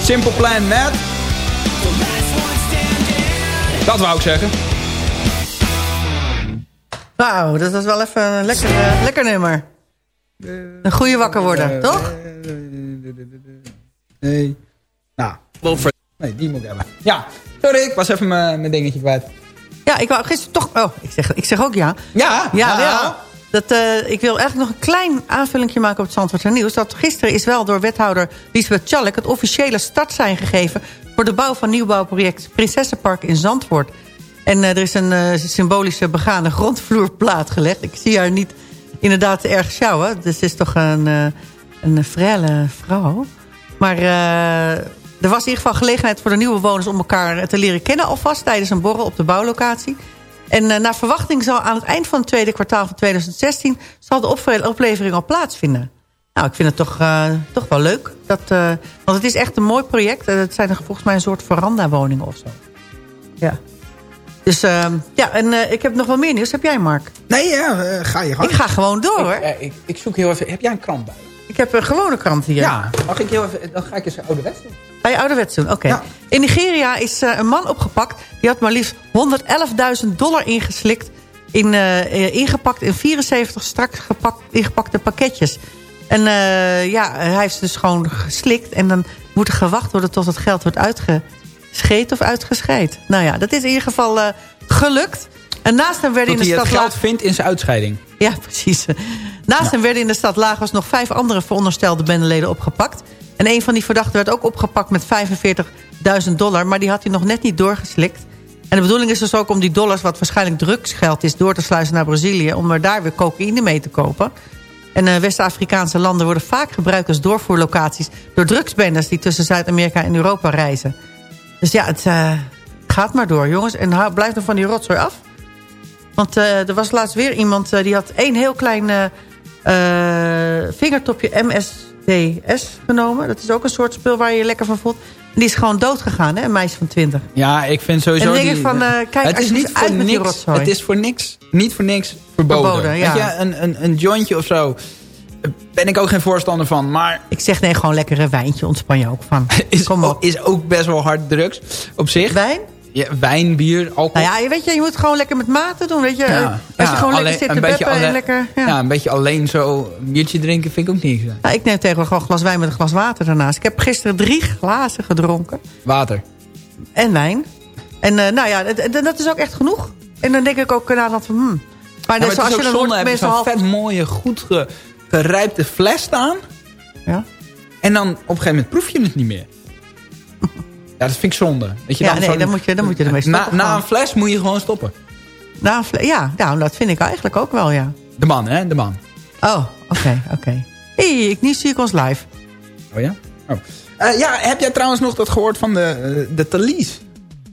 Simple Plan met. Dat wou ik zeggen. Wauw, dat was wel even een lekker, eh, lekker nummer. Een goede wakker worden, toch? Nee. Nou. Nee, die moet ik hebben. Ja, sorry, ik was even mijn mijn dingetje kwijt. Ja, ik wou gisteren toch... Oh, ik zeg, ik zeg ook ja. Ja, Ja, ja. Dat, eh, ik wil eigenlijk nog een klein aanvullingje maken op het Zandvoortse nieuws. Dat gisteren is wel door wethouder Lisbeth Tjallik het officiële startsein gegeven... voor de bouw van nieuwbouwproject Prinsessenpark in Zandvoort. En eh, er is een eh, symbolische begane grondvloerplaat gelegd. Ik zie haar niet inderdaad erg sjouwen. Dus is toch een, een frêle vrouw. Maar er was in ieder geval gelegenheid voor de nieuwe bewoners... om elkaar te leren kennen alvast tijdens een borrel op de bouwlocatie. En eh, naar verwachting zal aan het eind van het tweede kwartaal van 2016... zal de oplevering al plaatsvinden. Nou, ik vind het toch, eh, toch wel leuk. Dat, eh, want het is echt een mooi project. Het zijn er volgens mij een soort veranda-woningen of zo. Ja. Dus ehm, ja, en eh, ik heb nog wel meer nieuws. Heb jij, Mark? Nee, ja, ga je gang. Ik ga gewoon door, hoor. Ik, ik, ik zoek heel even... Heb jij een krant bij je? Ik heb een gewone krant hier. Ja, mag ik heel even... Dan ga ik eens ouderwets doen. Ga je ouderwets doen? Oké. Ja. In Nigeria is eh, een man opgepakt. Die had maar liefst 111.000 dollar ingeslikt. In, eh, eh, ingepakt in 74 strak gepakt, ingepakte pakketjes. En eh, ja, hij heeft ze dus gewoon geslikt. En dan moet er gewacht worden tot het geld wordt uitgescheed of uitgescheid. Nou ja, dat is in ieder geval eh, gelukt. En naast hem werden in de hij het stad... geld vindt in zijn uitscheiding. Ja, precies. Naast hem werden in de stad Lagos nog vijf andere veronderstelde bendeleden opgepakt. En een van die verdachten werd ook opgepakt met 45.000 dollar... maar die had hij nog net niet doorgeslikt. En de bedoeling is dus ook om die dollars, wat waarschijnlijk drugsgeld is... door te sluizen naar Brazilië, om er daar weer cocaïne mee te kopen. En eh, West-Afrikaanse landen worden vaak gebruikt als doorvoerlocaties... door drugsbendes die tussen Zuid-Amerika en Europa reizen. Dus ja, het eh, gaat maar door, jongens. En blijf er van die rotzooi af. Want eh, er was laatst weer iemand die had één heel klein eh, eh, MSDS genomen. Dat is ook een soort spul waar je je lekker van voelt. En die is gewoon dood gegaan, hè? een meisje van 20. Ja, ik vind sowieso... En dan denk die, ik van, eh, kijk, het is niet dus voor niks. Het is voor niks, niet voor niks verboden. Verboden, ja. Weet je, een, een, een jointje of zo ben ik ook geen voorstander van. Maar Ik zeg nee, gewoon lekker een wijntje, ontspan je ook van. is, Kom op. is ook best wel hard drugs op zich. Wijn? Ja, wijn, bier, alcohol. Nou ja, je weet je, je moet het gewoon lekker met mate doen, weet je. Ja, Als je gewoon alleen- lekker zit te beppen en lekker... Ja. Een beetje alleen zo een biertje drinken vind ik ook niks. hè. Nou, ik neem tegenwoordig gewoon een glas wijn met een glas water daarnaast. Ik heb gisteren drie glazen gedronken. Water. En wijn. En eh, nou ja, dat, is ook echt genoeg. En dan denk ik ook na dat van... Hmm. Maar, maar je dan zonde, zo'n half... vet mooie, goed ge, gerijpte fles staan. Ja? En dan op een gegeven moment proef je het niet meer. Ja, dat vind ik zonde. Dat je Ja, dan nee, dan moet je- dan moet je ermee Na, stoppen na gewoon. een fles moet je gewoon stoppen. Fle- ja, nou, dat vind ik eigenlijk ook wel, ja. De man, hè? De man. Oh, oké, oké. Hé, ik, nu zie ik ons live. Oh ja? Oh. Eh, ja, heb jij trouwens nog dat gehoord van de, eh, de Thalys?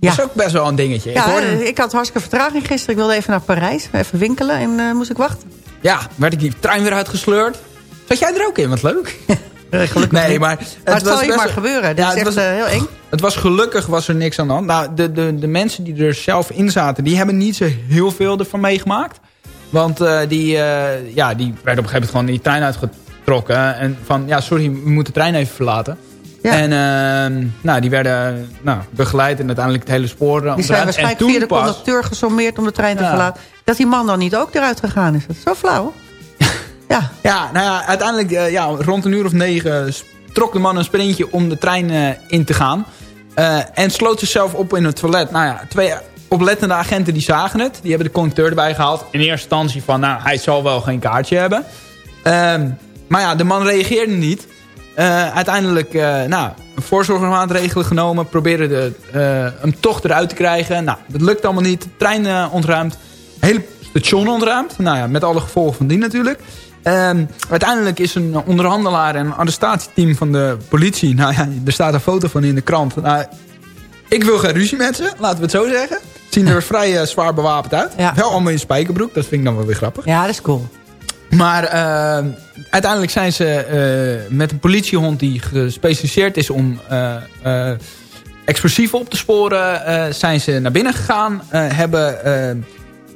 Ja. Dat is ook best wel een dingetje. ik Ja, hoorde, eh, ik had hartstikke vertraging gisteren. Ik wilde even naar Parijs, even winkelen en moest ik wachten. ja, werd ik die trein weer uitgesleurd. Zat jij er ook in? Wat leuk. gelukkig nee, maar... Maar het zal was je best maar gebeuren. Dat Ja, is echt was- eh, heel eng. Het was gelukkig was er niks aan de hand. Nou, de, de, de mensen die er zelf in zaten, die hebben niet zo heel veel ervan meegemaakt. Want eh, die, eh, ja, die werden op een gegeven moment gewoon die trein uitgetrokken. En van, ja, sorry, we moeten de trein even verlaten. Ja. En ehm, nou, die werden nou, begeleid en uiteindelijk het hele spoor eh, Die zijn waarschijnlijk en via de conducteur gesommeerd om de trein te Ja. verlaten. Dat die man dan niet ook eruit gegaan is. Dat is zo flauw. Ja, Ja, nou ja, uiteindelijk eh, ja, rond een uur of negen trok de man een sprintje om de trein eh, in te gaan. Eh, en sloot zichzelf op in het toilet. Nou ja, twee oplettende agenten die zagen het. Die hebben de conducteur erbij gehaald. In eerste instantie van, nou, hij zal wel geen kaartje hebben. Ehm, maar ja, de man reageerde niet. Uiteindelijk, nou, voorzorgsmaatregelen genomen. Probeerden de, hem toch eruit te krijgen. Nou, dat lukt allemaal niet. De trein ontruimd. Hele station ontruimd. Nou ja, met alle gevolgen van die natuurlijk. Ehm, uiteindelijk is een onderhandelaar en een arrestatieteam van de politie. Nou ja, er staat een foto van in de krant. Nou, ik wil geen ruzie met ze, laten we het zo zeggen. Zien er vrij eh, zwaar bewapend uit. Ja. Wel allemaal in spijkerbroek, dat vind ik dan wel weer grappig. ja, dat is cool. Maar eh, uiteindelijk zijn ze eh, met een politiehond die gespecialiseerd is om eh, explosieven op te sporen, zijn ze naar binnen gegaan. hebben eh,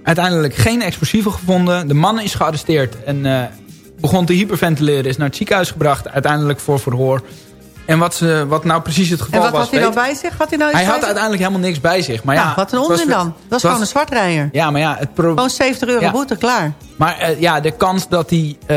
uiteindelijk geen explosieven gevonden. De man is gearresteerd en eh, begon te hyperventileren. Is naar het ziekenhuis gebracht, uiteindelijk voor verhoor. En wat, ze, wat nou precies het En geval wat was, had hij nou weet- bij zich? Had hij nou hij had zich? uiteindelijk helemaal niks bij zich. Maar Nou, ja, wat een was onzin dan. Dat het gewoon een was- zwartrijder. Ja, maar ja, het Gewoon 70 euro Ja. boete, klaar. maar eh, ja, de kans dat hij eh,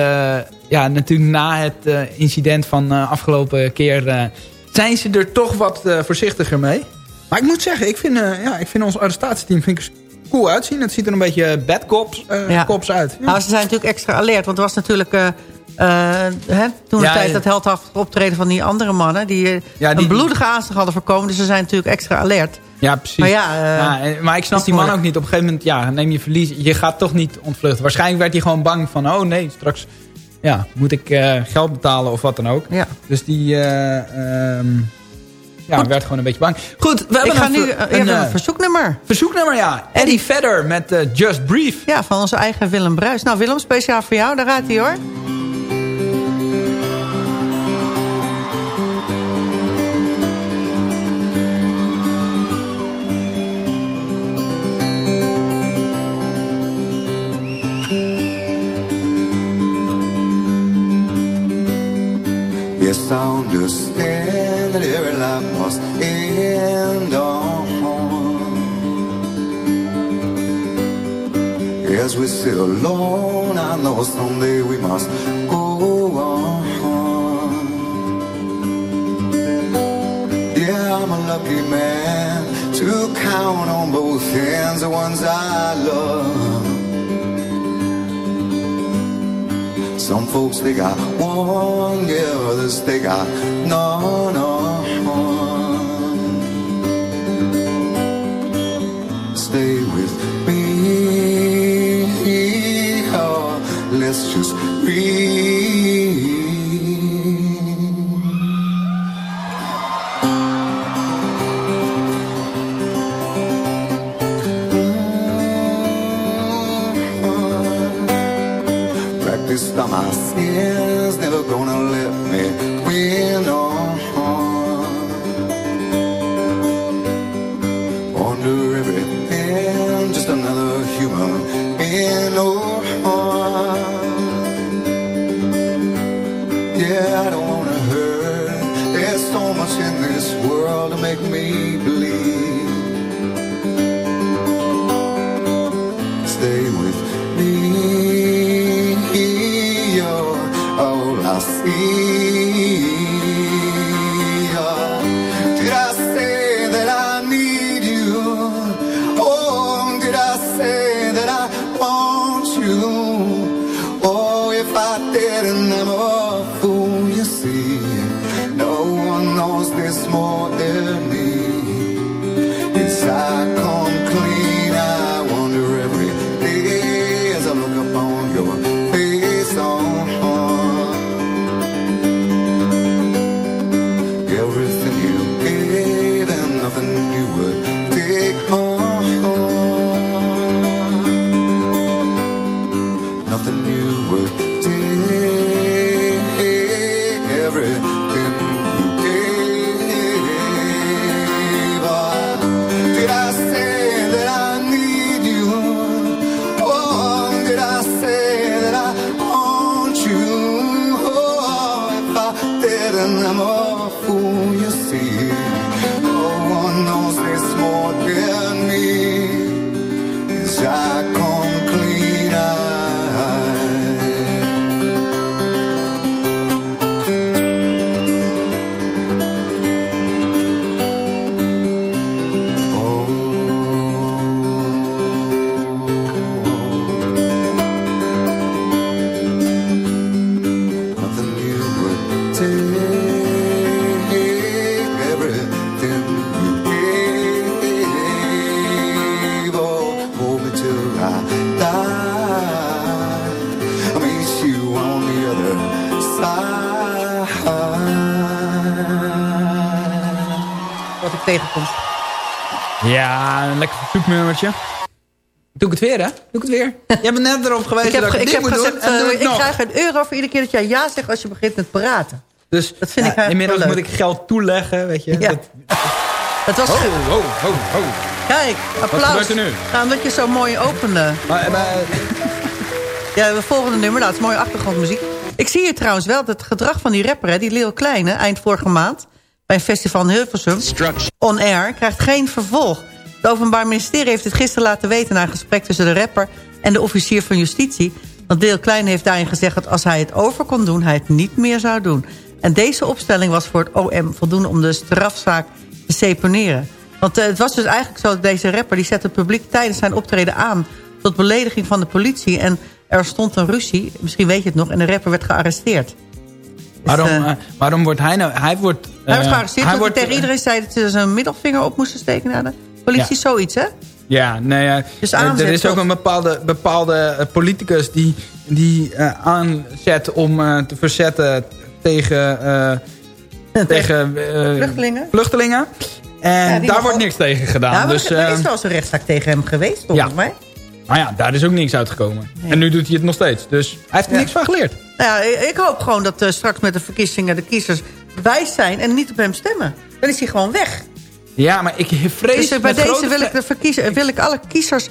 ja, natuurlijk na het incident van afgelopen keer... zijn ze er toch wat voorzichtiger mee. Maar ik moet zeggen, ik vind, ja, ik vind ons arrestatieteam vind ik cool uitzien. Het ziet er een beetje bad cops, eh, Ja. cops uit. Ja. Nou, ze zijn natuurlijk extra alert. Want er was natuurlijk eh, eh, hè, toen de Ja, tijd dat heldhaftig optreden van die andere mannen... die, een bloedige aanslag hadden voorkomen. Dus ze zijn natuurlijk extra alert. Ja, precies. Maar ja, maar ik snap die man ook niet. Op een gegeven moment ja, neem je verlies. Je gaat toch niet ontvluchten. Waarschijnlijk werd hij gewoon bang van... oh nee, straks ja, moet ik geld betalen of wat dan ook. Ja. Dus die eh, ehm, ja, Goed. werd gewoon een beetje bang. Goed, we hebben Ik ga een, nu een, eh, een verzoeknummer. verzoeknummer. Ja. Eddie Vedder met eh, Just Brief. Ja, van onze eigen Willem Bruis. Nou, Willem, speciaal voor jou. Daar gaat hij hoor. Yes, I understand every life must end on. As we sit alone, I know someday we must go on. Yeah, I'm a lucky man to count on both hands the ones I love. Some folks they got one, yeah, others they got none. Stay with me, or let's just breathe. Damasco. Zoeknummertje. Doe ik het weer, hè? Doe ik het weer? Jij bent net erop geweest Ik heb, dat ik, ik dit heb moet gezegd, eh, ik nog. krijg een euro voor iedere keer dat jij ja zegt als je begint met praten. Dus Dat vind ik eigenlijk inmiddels moet ik geld toeleggen, weet je. Ja. Dat, Dat was... oh, oh, oh, oh. Kijk, applaus. gebeurt er nu? Nou, omdat je zo mooi opende. Maar, maar, Ja, de volgende nummer, nou, het is mooie achtergrondmuziek. Ik zie hier trouwens wel dat het gedrag van die rapper, hè, die Lil Kleine, eind vorige maand, bij een festival in Hilversum, On Air, krijgt geen vervolg. Het Openbaar Ministerie heeft het gisteren laten weten na een gesprek tussen de rapper en de officier van justitie. Want Lil Kleine heeft daarin gezegd dat als hij het over kon doen, hij het niet meer zou doen. En deze opstelling was voor het OM voldoende om de strafzaak te seponeren. Want eh, het was dus eigenlijk zo dat deze rapper... die zette het publiek tijdens zijn optreden aan... tot belediging van de politie. En er stond een ruzie, misschien weet je het nog... en de rapper werd gearresteerd. Dus, waarom, eh, eh, waarom wordt hij nou... Hij wordt... hij werd eh, gearresteerd hij wordt, hij tegen iedereen zei... dat ze zijn middelvinger op moesten steken naar de politie. Ja. Zoiets, hè? Ja, nee, ja. Dus er is ook een bepaalde, bepaalde eh, politicus die, die eh, aanzet om eh, te verzetten tegen, tegen Vluchtelingen? vluchtelingen. En Ja, daar wordt niks tegen gedaan. Dus, er is wel eens een rechtszaak tegen hem geweest, volgens ja. mij. maar ja, daar is ook niks uitgekomen. Nee. En nu doet hij het nog steeds. Dus hij heeft er Ja. niks van geleerd. Nou ja, ik hoop gewoon dat straks met de verkiezingen... de kiezers wijs zijn en niet op hem stemmen. Dan is hij gewoon weg. Ja, maar ik vrees Dus eh, bij deze wil ik, de verkiezer, wil ik alle kiezers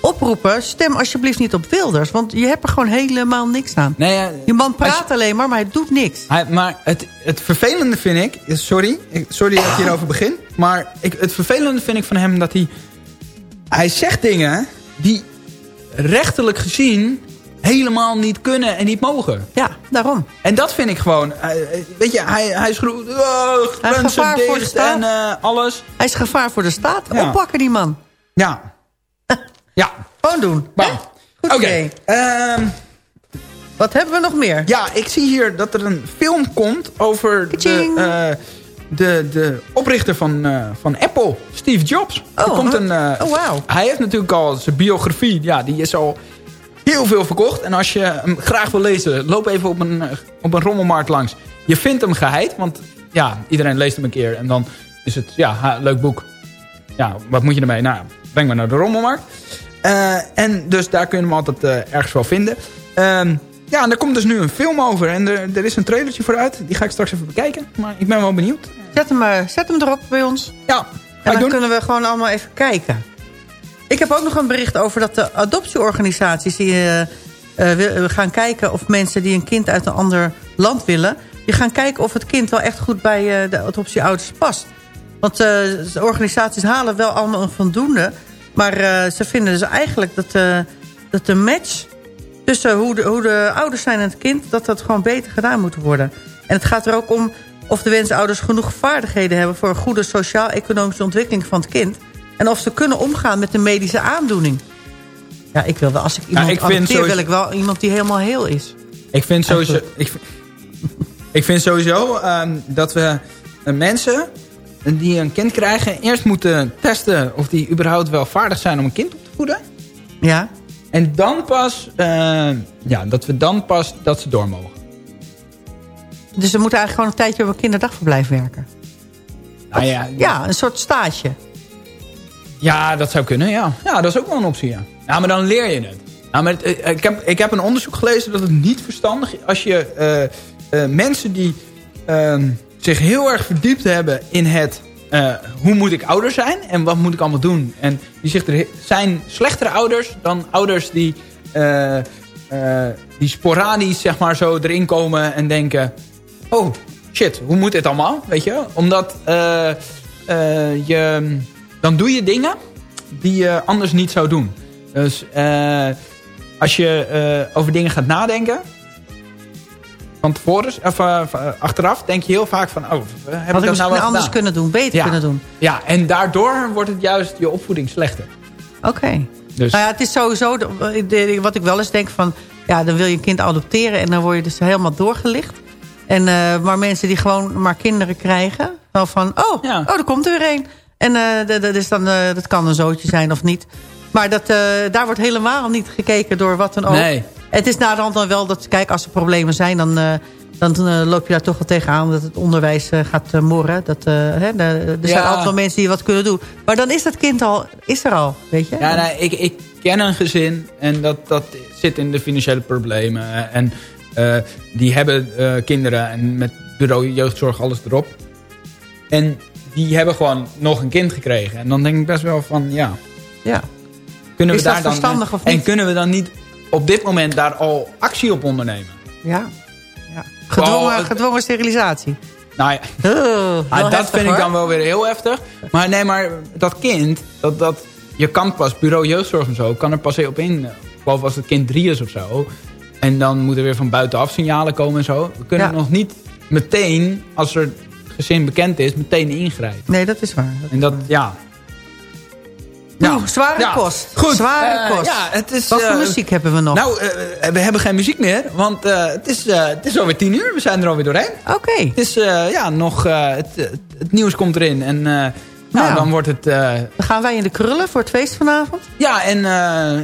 oproepen... stem alsjeblieft niet op Wilders. Want je hebt er gewoon helemaal niks aan. Nee, ja, Je man praat je- alleen maar, maar hij doet niks. Hij, maar het, het vervelende vind ik... Sorry, ik- sorry dat ik hierover begin. Maar ik, het vervelende vind ik van hem dat hij... Hij zegt dingen die rechterlijk gezien helemaal niet kunnen en niet mogen. Ja, daarom. En dat vind ik gewoon... eh, weet je, hij, hij schroeit... Oh, Hij is gevaar voor de dicht staat. en eh, alles. Hij is gevaar voor de staat. Ja. Oppakken die man. Ja. Ja. Gewoon doen. Oké. idee. ehm, Wat hebben we nog meer? Ja, ik zie hier dat er een film komt over de, eh, de, de oprichter van, van Apple, Steve Jobs. er Oh, komt een, oh, wauw. Hij heeft natuurlijk al zijn biografie, ja, die is al heel veel verkocht. En als je hem graag wil lezen, loop even op een, eh, op een rommelmarkt langs. Je vindt hem geheid, want ja, iedereen leest hem een keer. En dan is het, ja, ha, leuk boek. Ja, wat moet je ermee? Nou, breng maar naar de rommelmarkt. Eh, en dus daar kun je hem altijd eh, ergens wel vinden. Ehm, ja, en er komt dus nu een film over. En er, er is een trailertje voor uit. Die ga ik straks even bekijken. Maar ik ben wel benieuwd. Zet hem, zet hem erop bij ons. Ja, En dan doen. kunnen we gewoon allemaal even kijken. Ik heb ook nog een bericht over dat de adoptieorganisaties... die eh, eh, wil- gaan kijken of mensen die een kind uit een ander land willen... die gaan kijken of het kind wel echt goed bij eh, de adoptieouders past. Want eh, de organisaties halen wel allemaal een voldoende... maar eh, ze vinden dus eigenlijk dat, eh, dat de match... tussen hoe de, hoe de ouders zijn en het kind... dat dat gewoon beter gedaan moet worden. En het gaat er ook om of de wensouders genoeg vaardigheden hebben... voor een goede sociaal-economische ontwikkeling van het kind... en of ze kunnen omgaan met de medische aandoening. Ja, ik wil wel, als ik iemand ik vind adopteer... sowieso- wil ik wel iemand die helemaal heel is. Ik vind sowieso... Ik, ik vind sowieso ehm, dat we eh, mensen die een kind krijgen... eerst moeten testen of die überhaupt wel vaardig zijn om een kind op te voeden. Ja, En dan pas... eh, ja, dat we dan pas dat ze door mogen. dus ze moeten eigenlijk gewoon een tijdje op een kinderdagverblijf werken. Nou ja, Ja, een soort stage. Ja, dat zou kunnen, ja. Ja, dat is ook wel een optie, ja. Ja, maar dan leer je het. Maar het, eh, ik, heb, ik heb een onderzoek gelezen dat het niet verstandig is... als je eh, eh, mensen die ehm, zich heel erg verdiept hebben in het... eh, hoe moet ik ouder zijn en wat moet ik allemaal doen? En die zich er, zijn slechtere ouders dan ouders die, eh, eh, die sporadisch zeg maar, zo erin komen en denken... Oh, shit, hoe moet dit allemaal? Weet je? Omdat eh, eh, je, dan doe je dingen die je anders niet zou doen. Dus eh, als je eh, over dingen gaat nadenken... Van tevoren, of uh, achteraf, denk je heel vaak van... Oh, heb Had ik dat nou anders gedaan? kunnen doen, beter Ja. kunnen doen. Ja, en daardoor wordt het juist je opvoeding slechter. Oké. Dus Nou ja, het is sowieso, wat ik wel eens denk van... ja, dan wil je een kind adopteren en dan word je dus helemaal doorgelicht. En, eh, maar mensen die gewoon maar kinderen krijgen... wel van, oh, Ja. oh er komt er weer een. En eh, dat- is dan, eh, dat kan een zootje zijn of niet. Maar dat, eh, daar wordt helemaal niet gekeken door wat dan ook. Nee. Het is na de hand dan wel dat, kijk, als er problemen zijn... dan, dan loop je daar toch wel tegenaan dat het onderwijs gaat morren. Dat, hè, de- er zijn altijd wel mensen die wat kunnen doen. Maar dan is dat kind al, is er al, weet je? Ja, nee, ik, ik ken een gezin en dat, dat zit in de financiële problemen. En die hebben kinderen en met bureau jeugdzorg alles erop. En die hebben gewoon nog een kind gekregen. En dan denk ik best wel van, ja, ja. kunnen we daar dan... verstandig of En kunnen we dan niet op dit moment daar al actie op ondernemen? Ja. ja. Gedwongen, sterilisatie. Nou ja, Oh, Ah, dat heftig, vind ik dan wel weer heel heftig. Maar nee, maar dat kind, dat, dat, je kan pas bureau jeugdzorg en zo, kan er pas op in. Geloof als het kind drie is of zo. En dan moeten weer van buitenaf signalen komen en zo. We kunnen Ja. nog niet meteen, als er gezin bekend is, meteen ingrijpen. Nee, dat is waar. En dat, ja. Oeh, zware Ja. kost. Goed. Zware eh, kost. Ja, het is, Wat voor eh, muziek hebben we nog? Nou, eh, we hebben geen muziek meer, want het, is, het is alweer tien uur. We zijn er alweer doorheen. Oké. Het is ja, nog, het, het, nieuws komt erin en nou, Nou. dan wordt het... Dan gaan wij in de krullen voor het feest vanavond. ja, en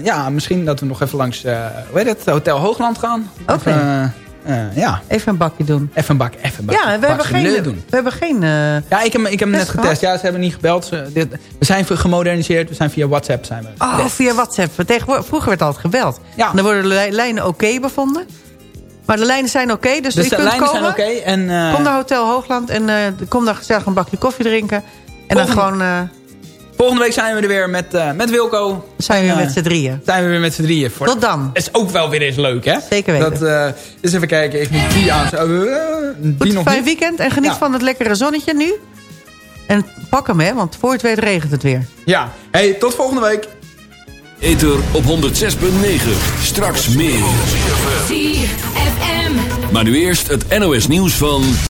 ja, misschien dat we nog even langs, hoe heet het, Hotel Hoogland gaan. Oké. Eh, ja, Even een bakje doen. even een bak, even een bak. Ja, we hebben bakje geen... We hebben geen eh, Ja, ik heb, ik heb hem net Test getest. gehad? Ja, ze hebben niet gebeld. Ze, dit, we zijn gemoderniseerd. We zijn via WhatsApp zijn we. oh, getest. via WhatsApp. Tegenwoordig, vroeger werd altijd gebeld. Ja. Dan worden de li- lijnen oké bevonden. Maar de lijnen zijn oké, dus, Dus je de kunt lijnen komen. zijn oké. en, eh, Kom naar Hotel Hoogland en kom daar gezellig een bakje koffie drinken. En dan gewoon... eh, Volgende week zijn we er weer met, eh, met Wilco. Zijn we weer En, met z'n drieën. Zijn we weer met z'n drieën. Voor Tot dan. is ook wel weer eens leuk, hè? Zeker weten. Dat, eh eens even kijken. Ik moet die aan. eh, die Goed, nog fijn niet. weekend en geniet Ja. van het lekkere zonnetje nu. En pak hem, hè, want voor je het weet regent het weer. Ja. Hey, tot volgende week. Ether op 106.9. Straks meer. ZFM. Maar nu eerst het NOS nieuws van...